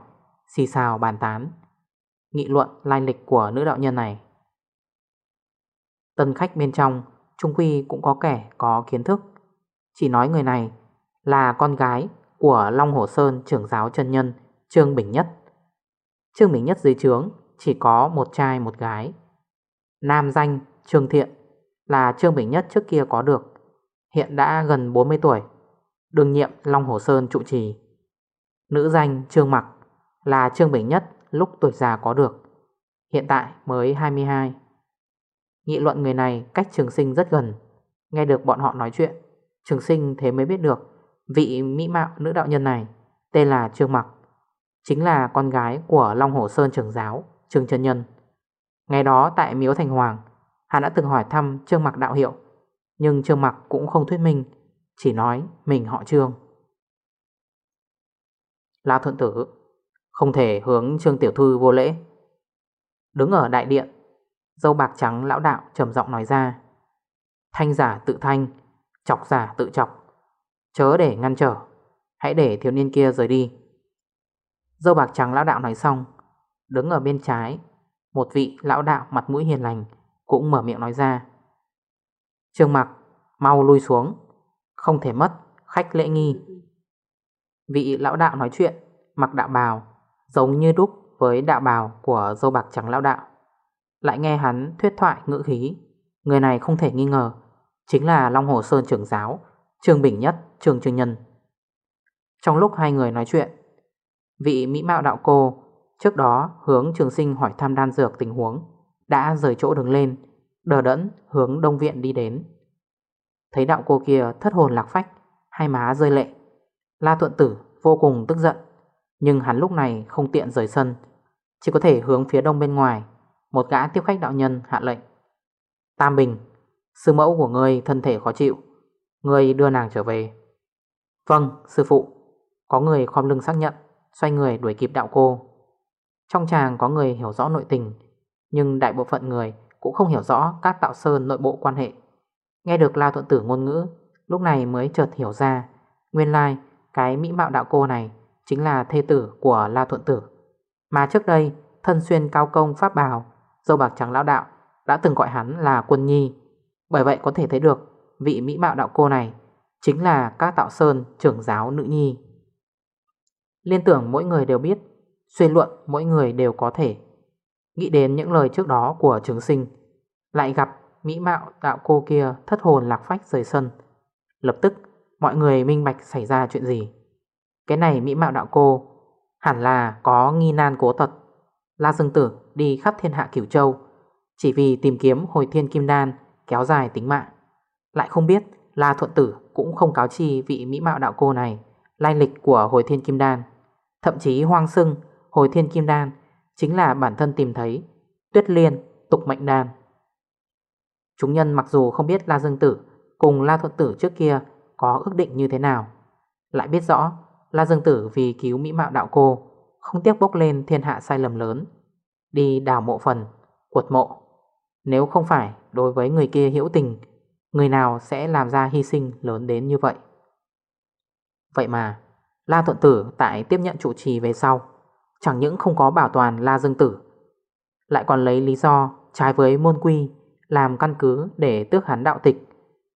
Xì xào bàn tán. Nghị luận lai lịch của nữ đạo nhân này. Tân khách bên trong Trung Quy cũng có kẻ có kiến thức. Chỉ nói người này Là con gái của Long Hồ Sơn trưởng giáo chân nhân Trương Bình Nhất. Trương Bình Nhất dưới trướng Chỉ có một trai một gái. Nam danh Trương Thiện là Trương Bình Nhất trước kia có được, hiện đã gần 40 tuổi, đương nhiệm Long Hồ Sơn trụ trì. Nữ danh Trương Mặc là Trương Bình Nhất lúc tuổi già có được, hiện tại mới 22. Nghị luận người này cách trường sinh rất gần, nghe được bọn họ nói chuyện, trường sinh thế mới biết được vị mỹ mạo nữ đạo nhân này tên là Trương Mặc, chính là con gái của Long Hồ Sơn trưởng giáo Trương Trân Nhân, Ngày đó tại Miếu Thành Hoàng Hắn đã từng hỏi thăm Trương Mặc đạo hiệu Nhưng Trương Mặc cũng không thuyết minh Chỉ nói mình họ Trương La Thuận Tử không thể hướng Trương Tiểu Thư vô lễ. Đứng ở đại điện, Dâu bạc trắng lão đạo trầm giọng nói ra. Thanh giả tự thanh, Chọc giả tự chọc. Chớ để ngăn trở, Hãy để thiếu niên kia rời đi. Dâu bạc trắng lão đạo nói xong, Đứng ở bên trái, Một vị lão đạo mặt mũi hiền lành Cũng mở miệng nói ra. Trương mặc, Mau lui xuống, Không thể mất khách lễ nghi. Vị lão đạo nói chuyện, Mặc đạo bào Giống như đúc với đạo bào của dâu bạc trắng lão đạo. Lại nghe hắn thuyết thoại ngữ khí Người này không thể nghi ngờ Chính là Long Hồ Sơn trưởng giáo Trương Bình Nhất, Trương Trương Nhân. Trong lúc hai người nói chuyện Vị Mỹ Mạo Đạo Cô Trước đó hướng trường sinh hỏi thăm đan dược tình huống Đã rời chỗ đứng lên Đờ đẫn hướng đông viện đi đến. Thấy đạo cô kia thất hồn lạc phách Hai má rơi lệ La Thuận Tử vô cùng tức giận nhưng hắn lúc này không tiện rời sân, Chỉ có thể hướng phía đông bên ngoài. Một gã tiếp khách đạo nhân hạ lệnh. Tam Bình, Sư mẫu của ngươi thân thể khó chịu, Ngươi đưa nàng trở về. Vâng sư phụ. Có người khom lưng xác nhận, Xoay người đuổi kịp đạo cô. Trong chàng có người hiểu rõ nội tình, Nhưng đại bộ phận người Cũng không hiểu rõ các tạo sơn nội bộ quan hệ. Nghe được La Thuận Tử ngôn ngữ, Lúc này mới chợt hiểu ra Nguyên lai cái mỹ mạo đạo cô này Chính là thê tử của La Thuận Tử. Mà trước đây, Thân xuyên cao công pháp bào, Dâu bạc trắng lão đạo, Đã từng gọi hắn là quân nhi. Bởi vậy có thể thấy được Vị mỹ mạo đạo cô này Chính là các tạo sơn trưởng giáo nữ nhi. Liên tưởng mỗi người đều biết, Suy luận mỗi người đều có thể. Nghĩ đến những lời trước đó của trường sinh, Lại gặp mỹ mạo đạo cô kia thất hồn lạc phách rời sân. Lập tức, mọi người minh bạch xảy ra chuyện gì. Cái này mỹ mạo đạo cô, Hẳn là có nghi nan cố tật La Dương Tử đi khắp thiên hạ cửu châu, Chỉ vì tìm kiếm hồi thiên kim đan Kéo dài tính mạng. Lại không biết La Thuận Tử cũng không cáo chi vị mỹ mạo đạo cô này, Lai lịch của hồi thiên kim đan. Thậm chí hoang sưng Hồi thiên kim đan Chính là bản thân tìm thấy Tuyết liên, tục mệnh đan. Chúng nhân mặc dù không biết La Dương Tử Cùng La Thuận Tử trước kia Có ước định như thế nào, Lại biết rõ La Dương Tử vì cứu mỹ mạo đạo cô, Không tiếc bốc lên thiên hạ sai lầm lớn, Đi đào mộ phần cuột mộ. Nếu không phải đối với người kia hiểu tình, Người nào sẽ làm ra hy sinh lớn đến như vậy? Vậy mà, La Thuận Tử tại tiếp nhận chủ trì về sau, Chẳng những không có bảo toàn La Dương Tử, Lại còn lấy lý do trái với môn quy Làm căn cứ để tước hắn đạo tịch,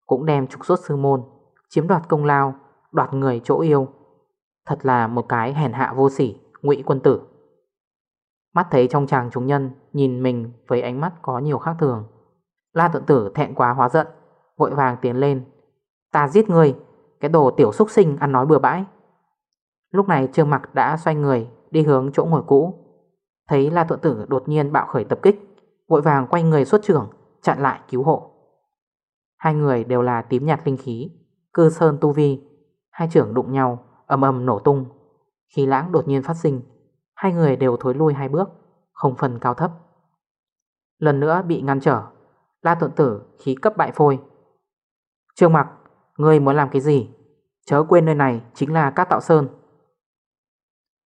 Cũng đem trục xuất sư môn, Chiếm đoạt công lao, Đoạt người chỗ yêu. Thật là một cái hèn hạ vô sỉ, ngụy quân tử. Mắt thấy trong chàng chúng nhân Nhìn mình với ánh mắt có nhiều khác thường, La Thuận Tử thẹn quá hóa giận, Vội vàng tiến lên. Ta giết người Cái đồ tiểu xúc sinh ăn nói bừa bãi. Lúc này Trương Mặc đã xoay người Đi hướng chỗ ngồi cũ. Thấy La Thuận Tử đột nhiên bạo khởi tập kích, Vội vàng quay người xuất trưởng, Chặn lại cứu hộ. Hai người đều là tím nhạt linh khí, Cư sơn tu vi, Hai trưởng đụng nhau ầm ầm nổ tung. Khí lãng đột nhiên phát sinh. Hai người đều thối lui hai bước, Không phần cao thấp. Lần nữa bị ngăn trở, La Thuận Tử khí cấp bại phôi. Trương Mặc, Ngươi muốn làm cái gì? Chớ quên nơi này chính là các tạo sơn.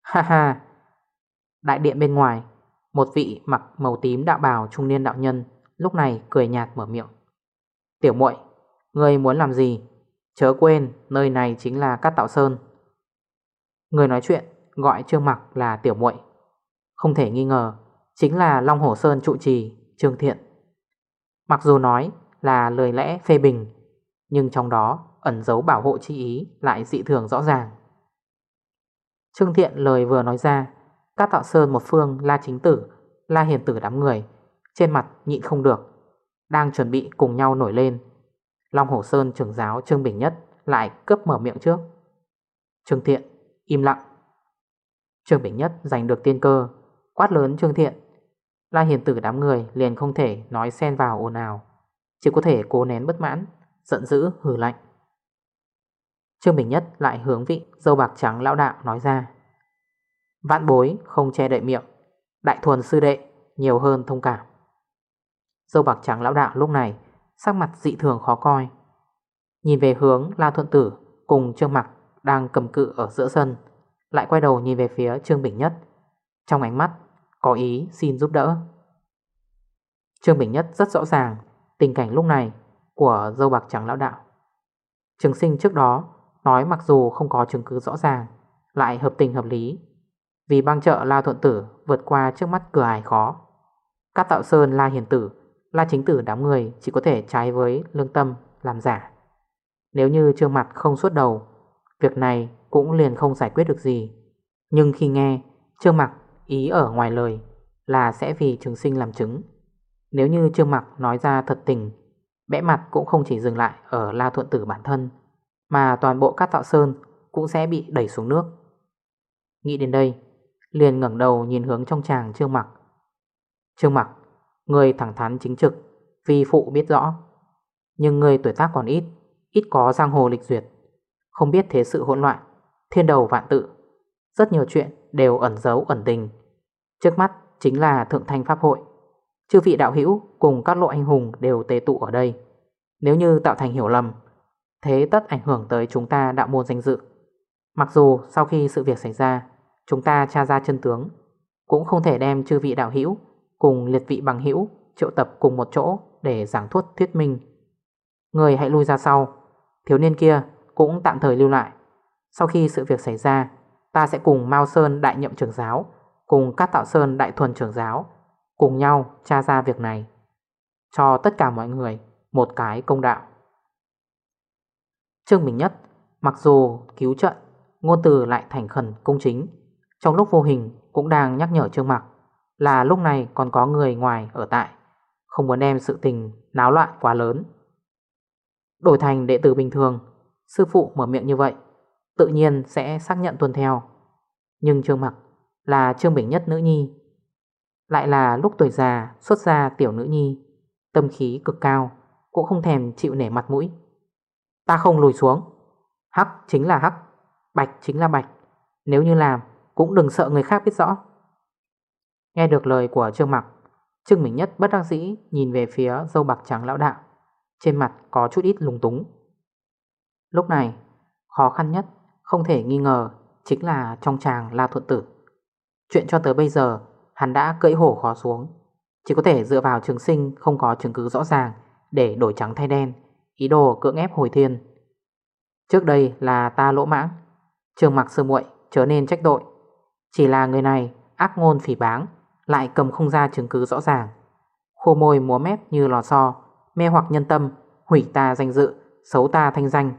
Ha ha. Đại điện bên ngoài, Một vị mặc màu tím đạo bào trung niên đạo nhân Lúc này cười nhạt mở miệng. Tiểu muội, Ngươi muốn làm gì? Chớ quên nơi này chính là Cát Tạo Sơn. Người nói chuyện gọi Trương Mặc là Tiểu muội. Không thể nghi ngờ, Chính là Long Hổ Sơn trụ trì Trương Thiện. Mặc dù nói là lời lẽ phê bình, Nhưng trong đó ẩn dấu bảo hộ chi ý Lại dị thường rõ ràng. Trương Thiện lời vừa nói ra Các tạo sơn một phương la chính tử, La hiền tử đám người, Trên mặt nhịn không được, Đang chuẩn bị cùng nhau nổi lên. Long Hổ Sơn trưởng giáo Trương Bình Nhất Lại cướp mở miệng trước. Trương Thiện im lặng. Trương Bình Nhất giành được tiên cơ, Quát lớn Trương Thiện. La hiền tử đám người liền không thể nói xen vào ồn ào, Chỉ có thể cố nén bất mãn, Giận dữ, hử lạnh. Trương Bình Nhất lại hướng vị dâu bạc trắng lão đạo nói ra, Vạn bối không che đậy miệng, Đại thuần sư đệ nhiều hơn thông cảm. Dâu bạc trắng lão đạo lúc này Sắc mặt dị thường khó coi, Nhìn về hướng La Thuận Tử Cùng Trương Mặc đang cầm cự ở giữa sân, Lại quay đầu nhìn về phía Trương Bình Nhất. Trong ánh mắt, Có ý xin giúp đỡ. Trương Bình Nhất rất rõ ràng Tình cảnh lúc này Của dâu bạc trắng lão đạo. Trường sinh trước đó Nói mặc dù không có chứng cứ rõ ràng, Lại hợp tình hợp lý. Vì băng trợ La Thuận Tử Vượt qua trước mắt cửa ải khó Các tạo sơn, La Hiền Tử, La Chính Tử đám người chỉ có thể trái với lương tâm làm giả. Nếu như trương mặt không suốt đầu Việc này cũng liền không giải quyết được gì. Nhưng khi nghe, Trương mặc ý ở ngoài lời Là sẽ vì trường sinh làm chứng. Nếu như Trương mặc nói ra thật tình, Bẽ mặt cũng không chỉ dừng lại Ở La Thuận Tử bản thân, Mà toàn bộ các tạo sơn Cũng sẽ bị đẩy xuống nước. Nghĩ đến đây, Liền ngẩn đầu nhìn hướng trong tràng Trương mặc. Trương mặc, Người thẳng thắn chính trực, Vi phụ biết rõ. Nhưng người tuổi tác còn ít Ít có giang hồ lịch duyệt. Không biết thế sự hỗn loạn, Thiên đầu vạn tự. Rất nhiều chuyện đều ẩn giấu ẩn tình. Trước mắt chính là Thượng Thanh Pháp Hội. Chư vị đạo hữu cùng các lộ anh hùng đều tế tụ ở đây. Nếu như tạo thành hiểu lầm, Thế tất ảnh hưởng tới chúng ta đạo môn danh dự. Mặc dù sau khi sự việc xảy ra, Chúng ta tra ra chân tướng, Cũng không thể đem chư vị đạo hữu Cùng liệt vị bằng hữu Triệu tập cùng một chỗ để giảng thuốc thuyết minh. Người hãy lui ra sau, Thiếu niên kia cũng tạm thời lưu lại. Sau khi sự việc xảy ra, Ta sẽ cùng Mao Sơn đại nhậm trưởng giáo, Cùng các tạo Sơn đại thuần trưởng giáo, Cùng nhau tra ra việc này. Cho tất cả mọi người Một cái công đạo. Trương Bình Nhất, Mặc dù cứu trận Ngôn từ lại thành khẩn công chính, Trong lúc vô hình cũng đang nhắc nhở Trương Mặc Là lúc này còn có người ngoài ở tại, Không muốn đem sự tình náo loạn quá lớn. Đổi thành đệ tử bình thường Sư phụ mở miệng như vậy, Tự nhiên sẽ xác nhận tuân theo. Nhưng Trương Mặc là Trương Bình Nhất nữ nhi, Lại là lúc tuổi già xuất ra tiểu nữ nhi, Tâm khí cực cao, Cũng không thèm chịu nể mặt mũi. Ta không lùi xuống, Hắc chính là hắc, Bạch chính là bạch, Nếu như làm cũng đừng sợ người khác biết rõ. Nghe được lời của Trương Mặc, Trương Bình Nhất bất đắc dĩ Nhìn về phía dâu bạc trắng lão đạo, Trên mặt có chút ít lùng túng. Lúc này, Khó khăn nhất, không thể nghi ngờ, Chính là trong chàng La Thuận Tử. Chuyện cho tới bây giờ, Hắn đã cưỡi hổ khó xuống. Chỉ có thể dựa vào trường sinh không có chứng cứ rõ ràng Để đổi trắng thay đen, Ý đồ cưỡng ép hồi thiên. Trước đây là ta lỗ mãng, Trường mặc sư muội trở nên trách tội. Chỉ là người này ác ngôn phỉ báng, Lại cầm không ra chứng cứ rõ ràng. Khô môi múa mép như lò xo, Mê hoặc nhân tâm, Hủy ta danh dự, Xấu ta thanh danh.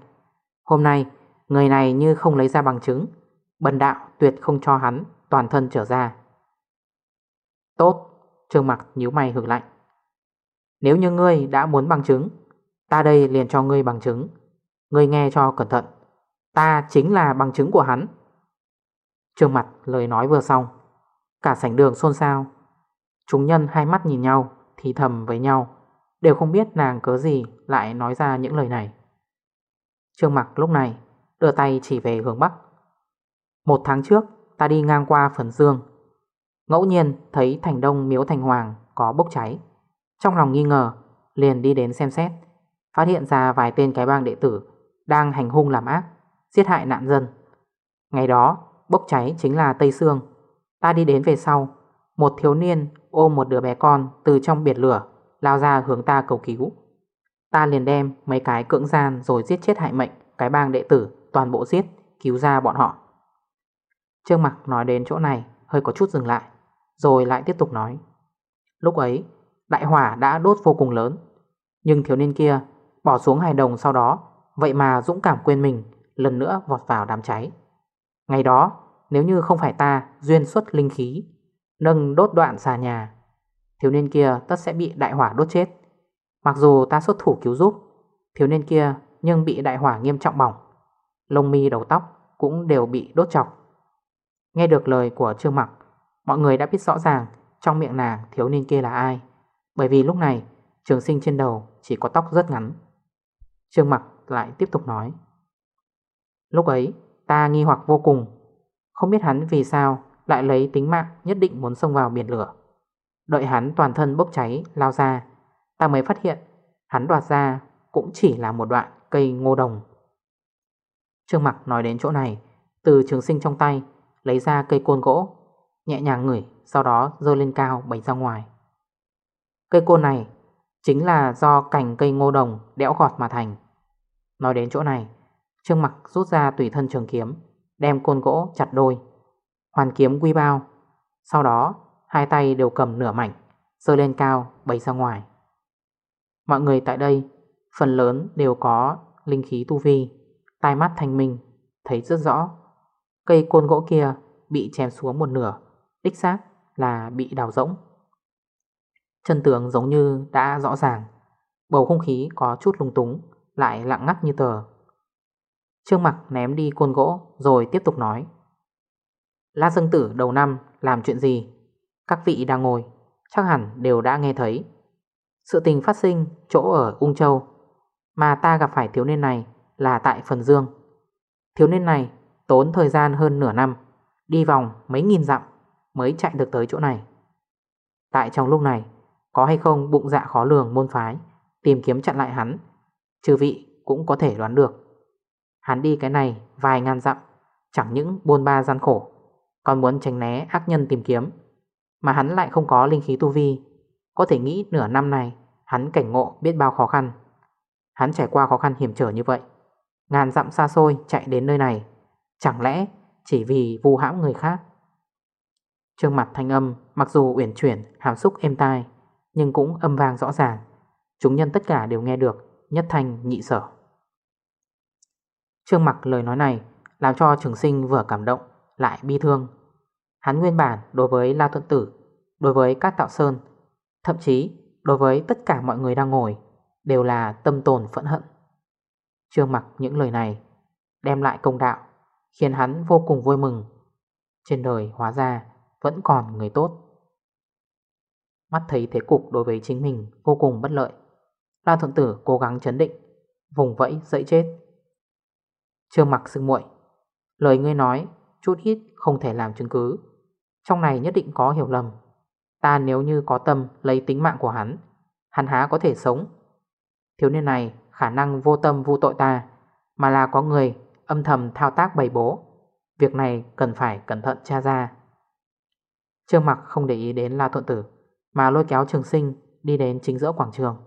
Hôm nay, Người này như không lấy ra bằng chứng. Bần đạo tuyệt không cho hắn Toàn thân trở ra. Tốt, Trương mặc nhíu mày hử lạnh. Nếu như ngươi đã muốn bằng chứng, Ta đây liền cho ngươi bằng chứng. Ngươi nghe cho cẩn thận. Ta chính là bằng chứng của hắn. Trương mặt lời nói vừa xong, Cả sảnh đường xôn xao. Chúng nhân hai mắt nhìn nhau, Thì thầm với nhau, Đều không biết nàng cớ gì lại nói ra những lời này. Trương mặc lúc này Đưa tay chỉ về hướng Bắc. Một tháng trước, ta đi ngang qua phần dương. Ngẫu nhiên thấy thành đông miếu thành hoàng Có bốc cháy. Trong lòng nghi ngờ, Liền đi đến xem xét. Phát hiện ra vài tên cái bang đệ tử Đang hành hung làm ác, Giết hại nạn dân. Ngày đó, bốc cháy chính là Tây Sương. Ta đi đến về sau, Một thiếu niên ôm một đứa bé con Từ trong biệt lửa, Lao ra hướng ta cầu cứu. Ta liền đem mấy cái cưỡng gian Rồi giết chết hại mệnh, Cái bang đệ tử, toàn bộ giết, Cứu ra bọn họ. Trương Mặc nói đến chỗ này, Hơi có chút dừng lại, Rồi lại tiếp tục nói. Lúc ấy, đại hỏa đã đốt vô cùng lớn, Nhưng thiếu niên kia Bỏ xuống hài đồng sau đó, Vậy mà dũng cảm quên mình, Lần nữa vọt vào đám cháy. Ngày đó, nếu như không phải ta Duyên xuất linh khí, Nâng đốt đoạn xà nhà, Thiếu niên kia tất sẽ bị đại hỏa đốt chết. Mặc dù ta xuất thủ cứu giúp, Thiếu niên kia nhưng bị đại hỏa nghiêm trọng bỏng. Lông mi đầu tóc cũng đều bị đốt chọc. Nghe được lời của Trương Mặc, Mọi người đã biết rõ ràng Trong miệng nàng thiếu niên kia là ai, Bởi vì lúc này trường sinh trên đầu Chỉ có tóc rất ngắn. Trương Mặc lại tiếp tục nói, Lúc ấy ta nghi hoặc vô cùng, Không biết hắn vì sao Lại lấy tính mạng nhất định muốn xông vào biển lửa. Đợi hắn toàn thân bốc cháy, lao ra Ta mới phát hiện, Hắn đoạt ra cũng chỉ là một đoạn cây ngô đồng. Trương mặc nói đến chỗ này, Từ trường sinh trong tay, Lấy ra cây côn gỗ, Nhẹ nhàng ngửi, Sau đó rơi lên cao bày ra ngoài. Cây côn này Chính là do cành cây ngô đồng đẽo gọt mà thành. Nói đến chỗ này, Trương mặc rút ra tùy thân trường kiếm, Đem côn gỗ chặt đôi, Hoàn kiếm quy bao, Sau đó hai tay đều cầm nửa mảnh rơi lên cao bày ra ngoài. Mọi người tại đây, Phần lớn đều có linh khí tu vi, Tai mắt thành minh, Thấy rất rõ. Cây côn gỗ kia bị chém xuống một nửa, Đích xác là bị đào rỗng. Chân tướng giống như đã rõ ràng, Bầu không khí có chút lung túng, Lại lặng ngắt như tờ. Trương mặt ném đi côn gỗ Rồi tiếp tục nói La Dương Tử đầu năm làm chuyện gì? Các vị đang ngồi, Chắc hẳn đều đã nghe thấy. Sự tình phát sinh chỗ ở Ung Châu Mà ta gặp phải thiếu niên này Là tại Phần Dương. Thiếu niên này tốn thời gian hơn nửa năm, Đi vòng mấy nghìn dặm Mới chạy được tới chỗ này. Tại trong lúc này, Có hay không bụng dạ khó lường môn phái Tìm kiếm chặn lại hắn Trừ vị cũng có thể đoán được. Hắn đi cái này vài ngàn dặm, Chẳng những buôn ba gian khổ, Còn muốn tránh né ác nhân tìm kiếm, Mà hắn lại không có linh khí tu vi có thể nghĩ nửa năm này, Hắn cảnh ngộ biết bao khó khăn. Hắn trải qua khó khăn hiểm trở như vậy, Ngàn dặm xa xôi chạy đến nơi này, Chẳng lẽ chỉ vì vu hãm người khác? Trương mặt thanh âm Mặc dù uyển chuyển, hàm xúc êm tai, Nhưng cũng âm vang rõ ràng. Chúng nhân tất cả đều nghe được, Nhất thanh nhị sở. Trương mặc lời nói này Làm cho trường sinh vừa cảm động, Lại bi thương. Hắn nguyên bản đối với La Thuận Tử, Đối với các tạo sơn Thậm chí, đối với tất cả mọi người đang ngồi, Đều là tâm tồn phẫn hận. Trương mặc những lời này, Đem lại công đạo, Khiến hắn vô cùng vui mừng. Trên đời hóa ra vẫn còn người tốt. Mắt thấy thế cục đối với chính mình vô cùng bất lợi, La Thuận Tử cố gắng chấn định, Vùng vẫy dậy chết. Trương mặc sưng muội, Lời ngươi nói chút ít không thể làm chứng cứ, Trong này nhất định có hiểu lầm. Ta nếu như có tâm lấy tính mạng của hắn Hắn há có thể sống. Thiếu niên này khả năng vô tâm vô tội ta, Mà là có người âm thầm thao tác bày bố. Việc này cần phải cẩn thận tra ra. Trương mặc không để ý đến La Thuận Tử, Mà lôi kéo trường sinh đi đến chính giữa quảng trường.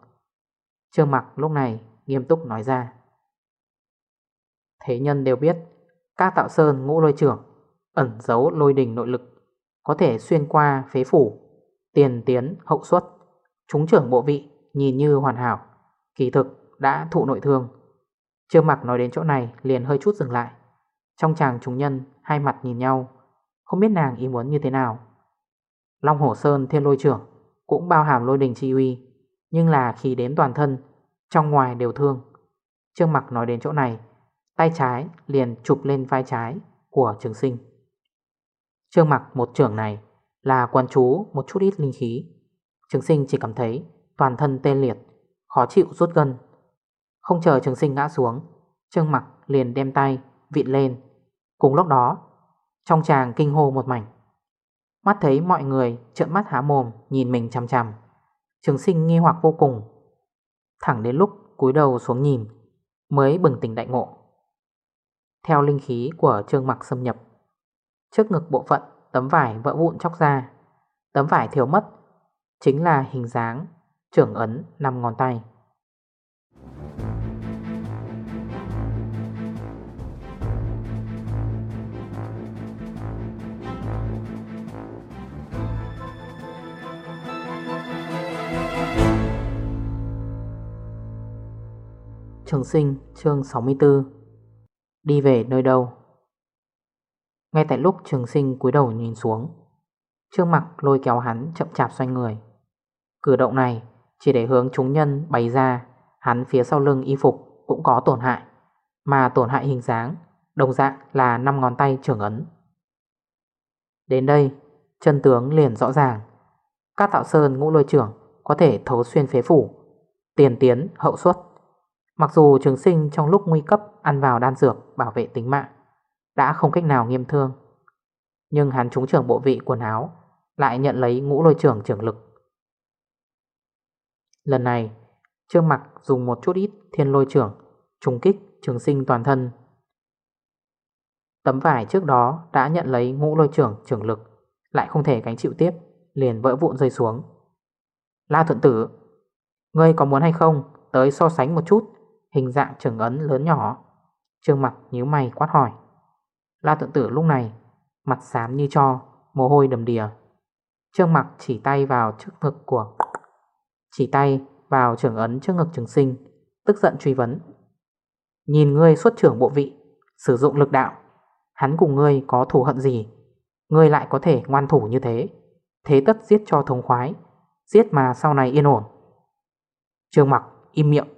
Trương mặc lúc này nghiêm túc nói ra. Thế nhân đều biết Các tạo sơn ngũ lôi trưởng, Ẩn giấu lôi đình nội lực, Có thể xuyên qua phế phủ Tiền tiến, hậu xuất Chúng trưởng bộ vị nhìn như hoàn hảo, Kỳ thực đã thụ nội thương. Trương mặc nói đến chỗ này liền hơi chút dừng lại. Trong chàng chúng nhân Hai mặt nhìn nhau, Không biết nàng ý muốn như thế nào. Long Hổ Sơn thiên lôi trưởng Cũng bao hàm lôi đình chi uy, Nhưng là khi đến toàn thân, Trong ngoài đều thương. Trương mặc nói đến chỗ này, Tay trái liền chụp lên vai trái Của trường sinh. Trương mặc một trưởng này là quan chú một chút ít linh khí. Trường sinh chỉ cảm thấy toàn thân tê liệt, Khó chịu rút gân. Không chờ trường sinh ngã xuống, Trương mặc liền đem tay vịn lên. Cùng lúc đó, Trong chàng kinh hô một mảnh. Mắt thấy mọi người trợn mắt há mồm, Nhìn mình chằm chằm. Trường sinh nghi hoặc vô cùng. Thẳng đến lúc cúi đầu xuống nhìn, Mới bừng tỉnh đại ngộ. Theo linh khí của trương mặc xâm nhập, Trước ngực bộ phận Tấm vải vỡ vụn chóc ra Tấm vải thiếu mất, Chính là hình dáng, trưởng ấn 5 ngón tay. Trường sinh chương 64 Đi về nơi đâu? Ngay tại lúc trường sinh cúi đầu nhìn xuống Trương mặt lôi kéo hắn chậm chạp xoay người. Cử động này chỉ để hướng chúng nhân bày ra, Hắn phía sau lưng y phục cũng có tổn hại, Mà tổn hại hình dáng, Đồng dạng là 5 ngón tay trưởng ấn. Đến đây, Chân tướng liền rõ ràng. Các tạo sơn ngũ lôi trưởng Có thể thấu xuyên phế phủ, Tiền tiến, hậu suất. Mặc dù trường sinh trong lúc nguy cấp Ăn vào đan dược bảo vệ tính mạng đã không cách nào nghiêm thương. Nhưng hắn trúng trưởng bộ vị quần áo, Lại nhận lấy ngũ lôi trưởng trưởng lực. Lần này, Trương Mặc dùng một chút ít thiên lôi trưởng, Trùng kích trường sinh toàn thân. Tấm vải trước đó đã nhận lấy ngũ lôi trưởng trưởng lực, Lại không thể gánh chịu tiếp, Liền vỡ vụn rơi xuống. La thuận tử, Ngươi có muốn hay không Tới so sánh một chút, Hình dạng trưởng ấn lớn nhỏ? Trương mặt nhíu mày quát hỏi. La tự tử lúc này, Mặt xám như cho, Mồ hôi đầm đìa. Trương mặc chỉ tay vào trước ngực của, Chỉ tay vào trưởng ấn trước ngực trường sinh, Tức giận truy vấn. Nhìn ngươi xuất trưởng bộ vị, Sử dụng lực đạo, Hắn cùng ngươi có thù hận gì? Ngươi lại có thể ngoan thủ như thế Thế tất giết cho thống khoái, Giết mà sau này yên ổn. Trương mặc im miệng.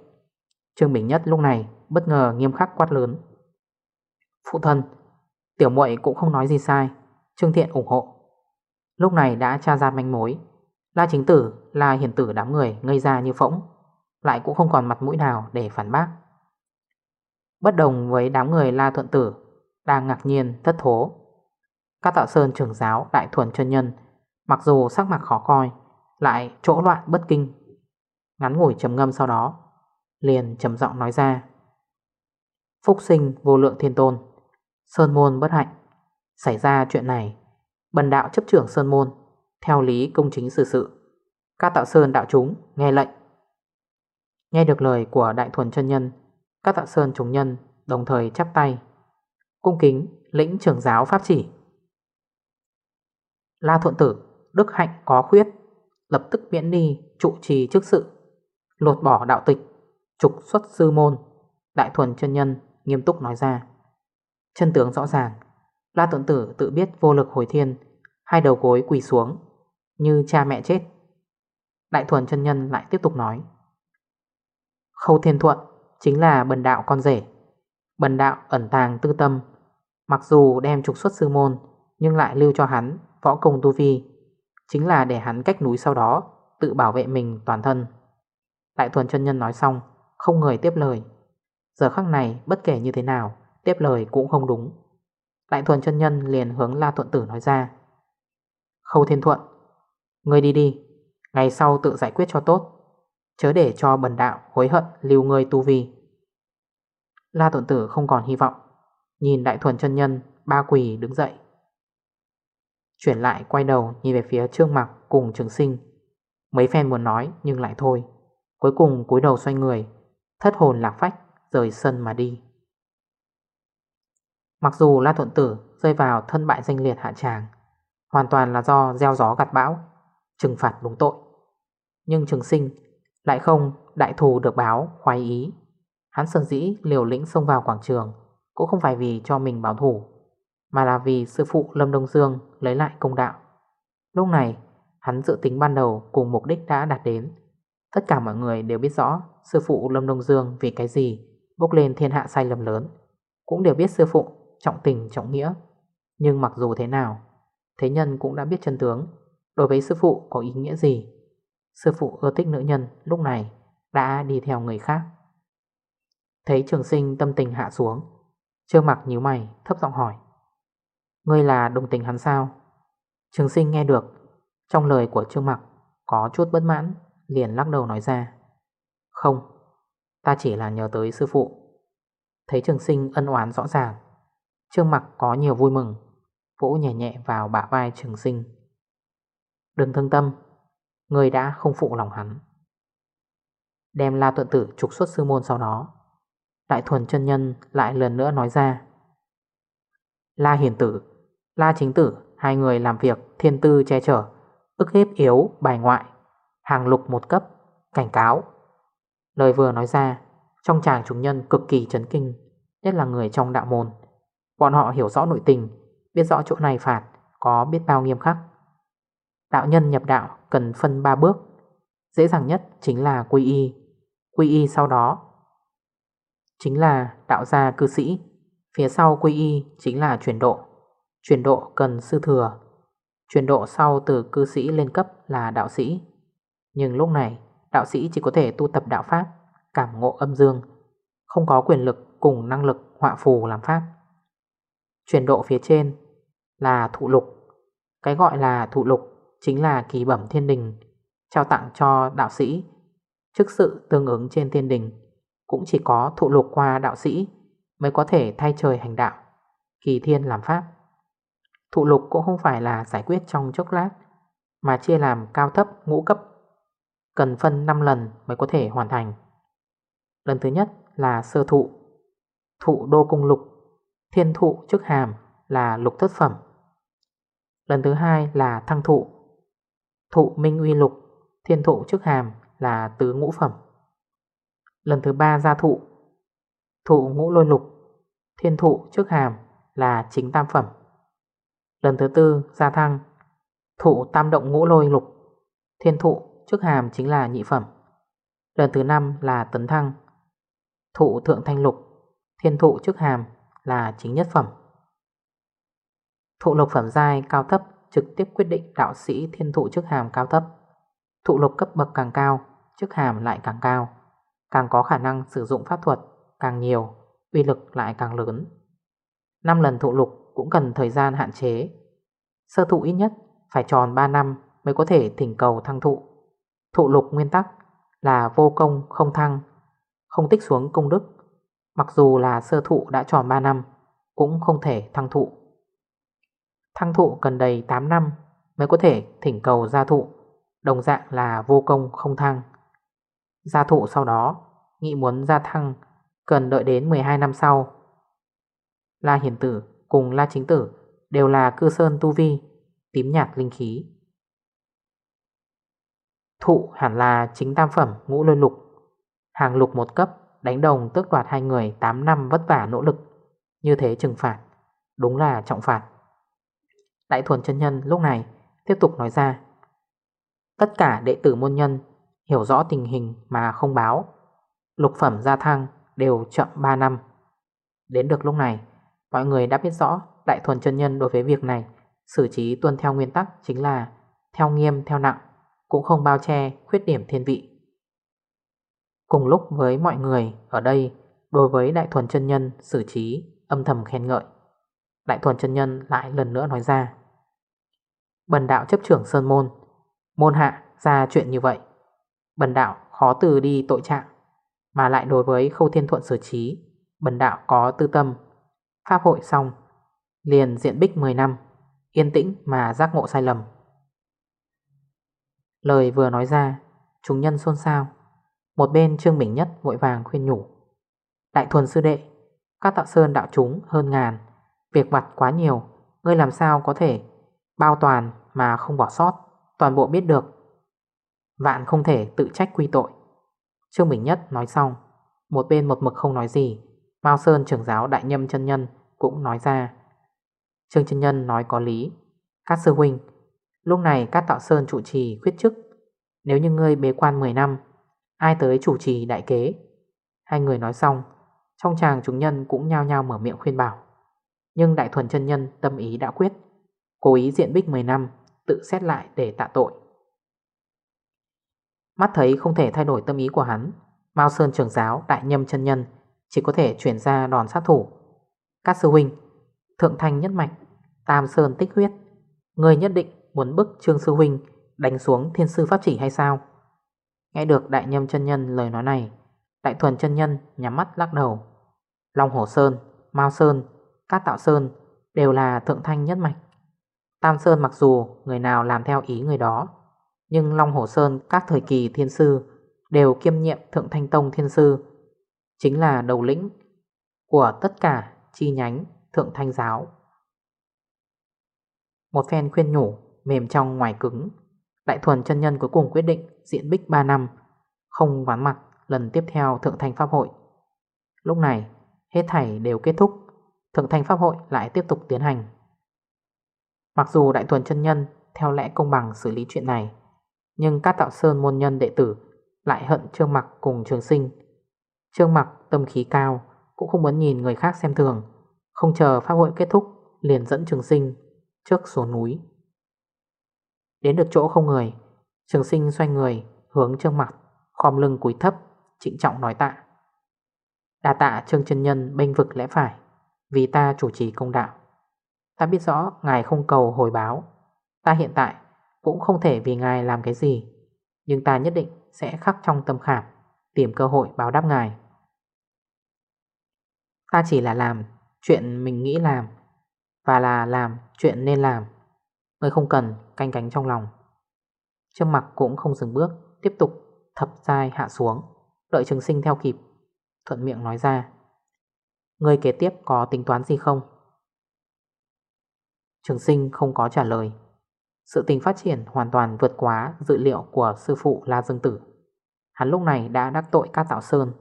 Trương Bình Nhất lúc này bất ngờ nghiêm khắc quát lớn. Phụ thân Tiểu muội cũng không nói gì sai. Trương Thiện ủng hộ. Lúc này đã tra ra manh mối. La chính tử là hiển tử đám người ngây ra như phỗng, Lại cũng không còn mặt mũi nào để phản bác. Bất đồng với đám người La thuận tử, Đang ngạc nhiên, thất thố. Các tạo sơn trưởng giáo đại thuần chân nhân, Mặc dù sắc mặt khó coi, Lại chỗ loạn bất kinh. Ngắn ngủi trầm ngâm sau đó, Liền trầm giọng nói ra. Phúc sinh vô lượng thiên tôn. Sơn môn bất hạnh. Xảy ra chuyện này, Bần đạo chấp trưởng Sơn môn, Theo lý công chính sự sự. Các tạo sơn đạo chúng nghe lệnh. Nghe được lời của đại thuần chân nhân, Các tạo sơn chúng nhân Đồng thời chắp tay, Cung kính lĩnh trưởng giáo pháp chỉ. La thuận tử, Đức hạnh có khuyết, Lập tức miễn đi trụ trì trước sự, Lột bỏ đạo tịch, Trục xuất sư môn. Đại thuần chân nhân nghiêm túc nói ra. Chân tướng rõ ràng. La tuấn tử tự biết vô lực hồi thiên, Hai đầu gối quỳ xuống, Như cha mẹ chết. Đại thuần chân nhân lại tiếp tục nói, Khâu thiên thuận Chính là bần đạo con rể. Bần đạo ẩn tàng tư tâm, Mặc dù đem trục xuất sư môn, Nhưng lại lưu cho hắn võ công tu vi, Chính là để hắn cách núi sau đó Tự bảo vệ mình toàn thân. Đại thuần chân nhân nói xong, Không người tiếp lời. Giờ khắc này, bất kể như thế nào Tiếp lời cũng không đúng. Đại thuần chân nhân liền hướng La Thuận Tử nói ra. Khâu Thiên Thuận, Ngươi đi đi, Ngày sau tự giải quyết cho tốt, Chớ để cho bần đạo hối hận lưu ngươi tu vi. La Thuận Tử không còn hy vọng, Nhìn đại thuần chân nhân, Ba quỳ đứng dậy. Chuyển lại quay đầu nhìn về phía Trương Mặc cùng trường sinh. Mấy phen muốn nói nhưng lại thôi. Cuối cùng cúi đầu xoay người, Thất hồn lạc phách, rời sân mà đi. Mặc dù La Thuận Tử rơi vào thân bại danh liệt hạ tràng, Hoàn toàn là do gieo gió gặt bão, Trừng phạt đúng tội. Nhưng trường sinh lại không đại thù được báo khoái ý. Hắn sơn dĩ liều lĩnh xông vào quảng trường Cũng không phải vì cho mình báo thủ Mà là vì sư phụ Lâm Đông Dương lấy lại công đạo. Lúc này, hắn dự tính ban đầu cùng mục đích đã đạt đến. Tất cả mọi người đều biết rõ sư phụ Lâm Đông Dương vì cái gì bốc lên thiên hạ sai lầm lớn. Cũng đều biết sư phụ trọng tình, trọng nghĩa. Nhưng mặc dù thế nào, Thế nhân cũng đã biết chân tướng. Đối với sư phụ có ý nghĩa gì? Sư phụ ưa thích nữ nhân, lúc này Đã đi theo người khác. Thấy trường sinh tâm tình hạ xuống, Trương mặc nhíu mày, thấp giọng hỏi, Ngươi là đồng tình hắn sao? Trường sinh nghe được, Trong lời của Trương mặc Có chút bất mãn, Liền lắc đầu nói ra, Không, Ta chỉ là nhờ tới sư phụ. Thấy trường sinh ân oán rõ ràng Trương mặc có nhiều vui mừng Vỗ nhẹ nhẹ vào bả vai trường sinh. Đừng thương tâm, Người đã không phụ lòng hắn. Đem la tuận tử trục xuất sư môn sau đó, Đại thuần chân nhân lại lần nữa nói ra. La hiền tử, La chính tử, Hai người làm việc thiên tư che chở, ức hiếp yếu, bài ngoại, Hàng lục một cấp, Cảnh cáo. Lời vừa nói ra, Trong chàng chúng nhân cực kỳ chấn kinh, Nhất là người trong đạo môn. Bọn họ hiểu rõ nội tình, Biết rõ chỗ này phạt, Có biết bao nghiêm khắc. Đạo nhân nhập đạo cần phân 3 bước. Dễ dàng nhất chính là quy y. Quy y sau đó Chính là đạo gia cư sĩ. Phía sau quy y chính là chuyển độ. Chuyển độ cần sư thừa. Chuyển độ sau từ cư sĩ lên cấp là đạo sĩ. Nhưng lúc này, đạo sĩ chỉ có thể tu tập đạo pháp, Cảm ngộ âm dương, Không có quyền lực cùng năng lực họa phù làm pháp. Chuyển độ phía trên là thụ lục. Cái gọi là thụ lục chính là kỳ bẩm thiên đình, Trao tặng cho đạo sĩ. Chức sự tương ứng trên thiên đình Cũng chỉ có thụ lục qua đạo sĩ Mới có thể thay trời hành đạo, Kỳ thiên làm pháp. Thụ lục cũng không phải là giải quyết trong chốc lát, Mà chia làm cao thấp, ngũ cấp, Cần phân 5 lần mới có thể hoàn thành. Lần thứ nhất là sơ thụ Thụ đô cung lục. Thiên thụ chức hàm là lục thất phẩm. Lần thứ hai là thăng thụ. Thụ minh uy lục, Thiên thụ chức hàm là tứ ngũ phẩm. Lần thứ ba gia thụ. Thụ ngũ lôi lục, Thiên thụ chức hàm là chính tam phẩm. Lần thứ tư gia thăng. Thụ tam động ngũ lôi lục, Thiên thụ chức hàm chính là nhị phẩm. Lần thứ năm là tấn thăng. Thụ thượng thanh lục, Thiên thụ chức hàm là chính nhất phẩm Thụ lục phẩm giai cao thấp trực tiếp quyết định đạo sĩ thiên thụ chức hàm cao thấp. Thụ lục cấp bậc càng cao, chức hàm lại càng cao, càng có khả năng sử dụng pháp thuật càng nhiều, uy lực lại càng lớn. 5 lần thụ lục cũng cần thời gian hạn chế. Sơ thụ ít nhất phải tròn 3 năm mới có thể thỉnh cầu thăng thụ. Thụ lục nguyên tắc là vô công không thăng, không tích xuống công đức. Mặc dù là sơ thụ đã tròn 3 năm, cũng không thể thăng thụ. Thăng thụ cần đầy 8 năm mới có thể thỉnh cầu gia thụ, đồng dạng là vô công không thăng. Gia thụ sau đó, nghị muốn gia thăng cần đợi đến 12 năm sau. La Hiển Tử cùng La Chính Tử đều là cư sơn tu vi, tím nhạt linh khí. Thụ hẳn là chính tam phẩm ngũ lôi lục, hàng lục một cấp đánh đồng tước đoạt hai người 8 năm vất vả nỗ lực, như thế trừng phạt, đúng là trọng phạt. Đại thuần chân nhân lúc này tiếp tục nói ra. Tất cả đệ tử môn nhân hiểu rõ tình hình mà không báo. Lục phẩm gia thăng đều chậm 3 năm. Đến được lúc này Mọi người đã biết rõ Đại thuần chân nhân đối với việc này Xử trí tuân theo nguyên tắc chính là Theo nghiêm theo nặng Cũng không bao che khuyết điểm thiên vị. Cùng lúc với mọi người ở đây Đối với Đại thuần chân nhân xử trí âm thầm khen ngợi. Đại thuần chân nhân lại lần nữa nói ra, Bần đạo chấp trưởng Sơn Môn Môn hạ ra chuyện như vậy. Bần đạo khó từ đi tội trạng, Mà lại đối với khâu thiên thuận xử trí, Bần đạo có tư tâm. Pháp hội xong, Liền diện bích 10 năm, Yên tĩnh mà giác ngộ sai lầm. Lời vừa nói ra, Chúng nhân xôn xao một bên Trương Bình Nhất vội vàng khuyên nhủ. Đại thuần sư đệ, Các tạo sơn đạo chúng hơn ngàn, Việc vặt quá nhiều, Ngươi làm sao có thể bao toàn mà không bỏ sót, Toàn bộ biết được? Vạn không thể tự trách quy tội. Trương Bình Nhất nói xong, Một bên một mực không nói gì, Mao Sơn trưởng giáo đại nhâm chân nhân Cũng nói ra. Trương chân nhân nói có lý. Các sư huynh, Lúc này các tạo sơn chủ trì khuyết chức, Nếu như ngươi bế quan 10 năm Ai tới chủ trì đại kế? Hai người nói xong, Trong chàng chúng nhân cũng nhao nhao mở miệng khuyên bảo. Nhưng đại thuần chân nhân tâm ý đã quyết, Cố ý diện bích 10 năm, Tự xét lại để tạ tội. Mắt thấy không thể thay đổi tâm ý của hắn, Mao Sơn trưởng giáo đại nhâm chân nhân Chỉ có thể chuyển ra đòn sát thủ. Các sư huynh, Thượng thanh nhất mạch, Tam Sơn tích huyết Người nhất định muốn bức Trương Sư Huynh Đánh xuống thiên sư pháp chỉ hay sao? Nghe được đại nhâm chân nhân lời nói này Đại thuần chân nhân nhắm mắt lắc đầu. Long Hổ Sơn, Mao Sơn, Cát Tạo Sơn Đều là thượng thanh nhất mạch. Tam Sơn mặc dù người nào làm theo ý người đó Nhưng Long Hổ Sơn các thời kỳ thiên sư Đều kiêm nhiệm Thượng Thanh Tông thiên sư Chính là đầu lĩnh Của tất cả chi nhánh Thượng Thanh Giáo. Một phen khuyên nhủ Mềm trong ngoài cứng Đại thuần chân nhân cuối cùng quyết định Diện bích 3 năm, Không ván mặt lần tiếp theo Thượng thành Pháp hội. Lúc này, hết thảy đều kết thúc, Thượng thành Pháp hội lại tiếp tục tiến hành. Mặc dù Đại Thuần chân Nhân theo lẽ công bằng xử lý chuyện này, Nhưng các tạo sơn môn nhân đệ tử lại hận Trương Mặc cùng Trường Sinh. Trương Mặc tâm khí cao, Cũng không muốn nhìn người khác xem thường, Không chờ pháp hội kết thúc Liền dẫn Trường Sinh trước xuống núi. Đến được chỗ không người. Trường Sinh xoay người hướng Trương mặt, Khom lưng cúi thấp Trịnh trọng nói tạ. Đà tạ Trương chân Nhân bênh vực lẽ phải Vì ta chủ trì công đạo. Ta biết rõ ngài không cầu hồi báo. Ta hiện tại cũng không thể vì ngài làm cái gì Nhưng ta nhất định sẽ khắc trong tâm khảm Tìm cơ hội báo đáp ngài. Ta chỉ là làm chuyện mình nghĩ làm Và là làm chuyện nên làm người không cần, canh cánh trong lòng. Trương mặt cũng không dừng bước, Tiếp tục thập dai hạ xuống. Đợi trường sinh theo kịp, Thuận miệng nói ra. Người kế tiếp có tính toán gì không? Trường sinh không có trả lời. Sự tình phát triển hoàn toàn vượt quá dự liệu của sư phụ La Dương Tử. Hắn lúc này đã đắc tội các tạo sơn.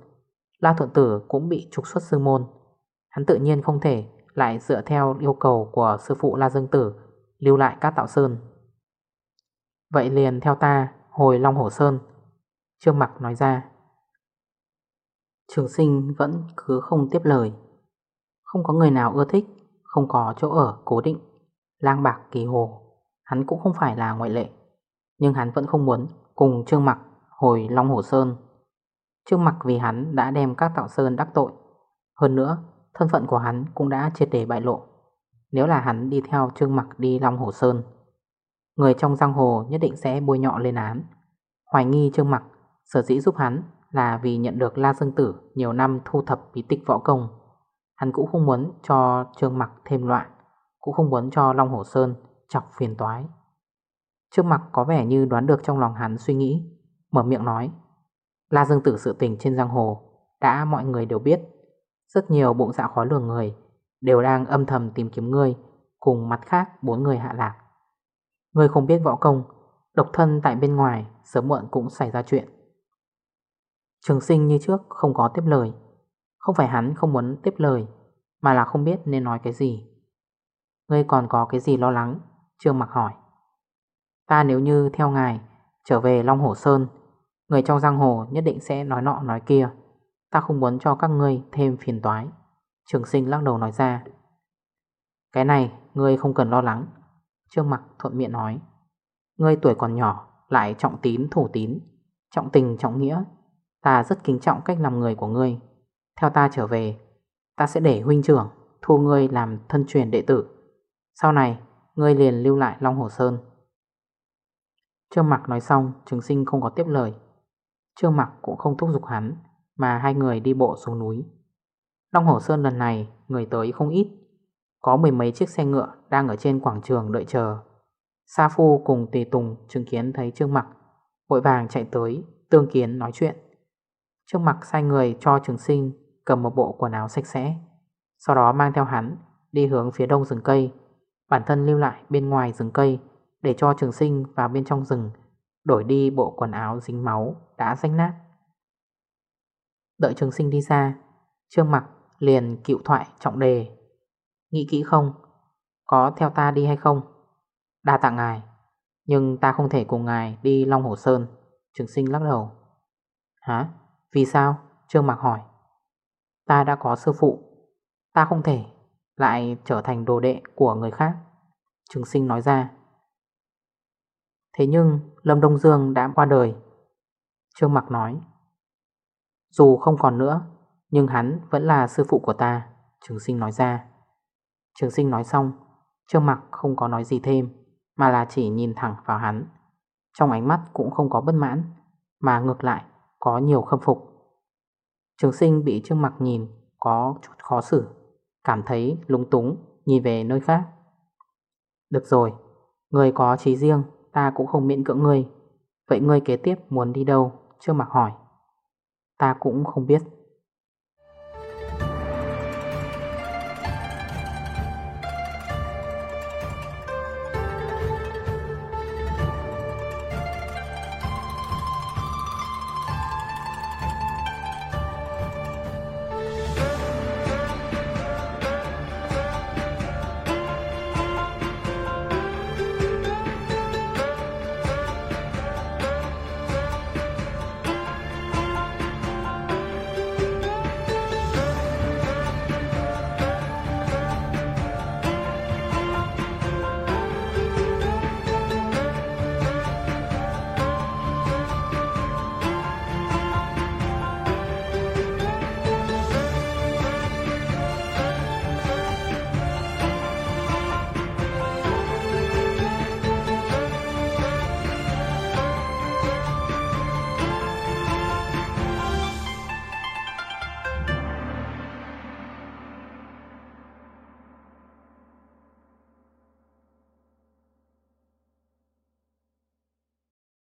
La Thuận Tử cũng bị trục xuất sư môn. Hắn tự nhiên không thể lại dựa theo yêu cầu của sư phụ La Dương Tử lưu lại các tạo sơn. Vậy liền theo ta hồi Long Hổ Sơn. Trương Mặc nói ra. Trường sinh vẫn cứ không tiếp lời. Không có người nào ưa thích, không có chỗ ở cố định. Lang bạc kỳ hồ, hắn cũng không phải là ngoại lệ. Nhưng hắn vẫn không muốn cùng Trương Mặc hồi Long Hổ Sơn. Trương Mặc vì hắn đã đem các tạo sơn đắc tội. Hơn nữa, thân phận của hắn cũng đã triệt để bại lộ. Nếu là hắn đi theo Trương Mặc đi Long Hồ Sơn, Người trong giang hồ nhất định sẽ bôi nhọ lên án. Hoài nghi Trương Mặc, Sở dĩ giúp hắn là vì nhận được La Dương Tử Nhiều năm thu thập bí tích võ công. Hắn cũng không muốn cho Trương Mặc thêm loạn, Cũng không muốn cho Long Hồ Sơn chọc phiền toái. Trương Mặc có vẻ như đoán được trong lòng hắn suy nghĩ, Mở miệng nói, La Dương Tử sự tình trên giang hồ Đã mọi người đều biết. Rất nhiều bụng dạ khó lường người Đều đang âm thầm tìm kiếm ngươi, Cùng mặt khác bốn người hạ lạc. Ngươi không biết võ công, Độc thân tại bên ngoài Sớm muộn cũng xảy ra chuyện. Trường sinh như trước không có tiếp lời. Không phải hắn không muốn tiếp lời, Mà là không biết nên nói cái gì. Ngươi còn có cái gì lo lắng? Trương mặc hỏi. Ta nếu như theo ngài Trở về Long Hồ Sơn, Người trong giang hồ nhất định sẽ nói nọ nói kia. Ta không muốn cho các ngươi thêm phiền toái. Trường sinh lắc đầu nói ra. Cái này, ngươi không cần lo lắng. Trương mặt thuận miệng nói. Ngươi tuổi còn nhỏ, Lại trọng tín, thủ tín. Trọng tình, trọng nghĩa. Ta rất kính trọng cách làm người của ngươi. Theo ta trở về, Ta sẽ để huynh trưởng Thu ngươi làm thân truyền đệ tử. Sau này, ngươi liền lưu lại Long Hồ Sơn. Trương Mặc nói xong, Trường sinh không có tiếp lời. Trương Mặc cũng không thúc giục hắn, Mà hai người đi bộ xuống núi. Long Hồ Sơn lần này, người tới không ít. Có mười mấy chiếc xe ngựa đang ở trên quảng trường đợi chờ. Sa Phu cùng Tề Tùng chứng kiến thấy Trương Mặc, Vội vàng chạy tới, tương kiến nói chuyện. Trương Mặc sai người cho trường sinh cầm một bộ quần áo sạch sẽ, Sau đó mang theo hắn đi hướng phía đông rừng cây. Bản thân lưu lại bên ngoài rừng cây Để cho trường sinh vào bên trong rừng, Đổi đi bộ quần áo dính máu đã rách nát. Đợi trường sinh đi ra Trương Mặc Liền cựu thoại trọng đề. Nghĩ kỹ không? Có theo ta đi hay không? Đa tạ ngài, Nhưng ta không thể cùng ngài đi Long Hồ Sơn. Trường sinh lắc đầu. Hả? Vì sao? Trương Mạc hỏi. Ta đã có sư phụ. Ta không thể lại trở thành đồ đệ của người khác. Trường sinh nói ra. Thế nhưng Lâm Đông Dương đã qua đời. Trương Mạc nói. Dù không còn nữa nhưng hắn vẫn là sư phụ của ta, Trường sinh nói ra. Trường sinh nói xong Trương mặc không có nói gì thêm, Mà là chỉ nhìn thẳng vào hắn. Trong ánh mắt cũng không có bất mãn, Mà ngược lại, có nhiều khâm phục. Trường sinh bị Trương mặc nhìn Có chút khó xử, Cảm thấy lúng túng, Nhìn về nơi khác. Được rồi, Người có trí riêng, Ta cũng không miễn cưỡng ngươi. Vậy ngươi kế tiếp muốn đi đâu? Trương mặc hỏi. Ta cũng không biết.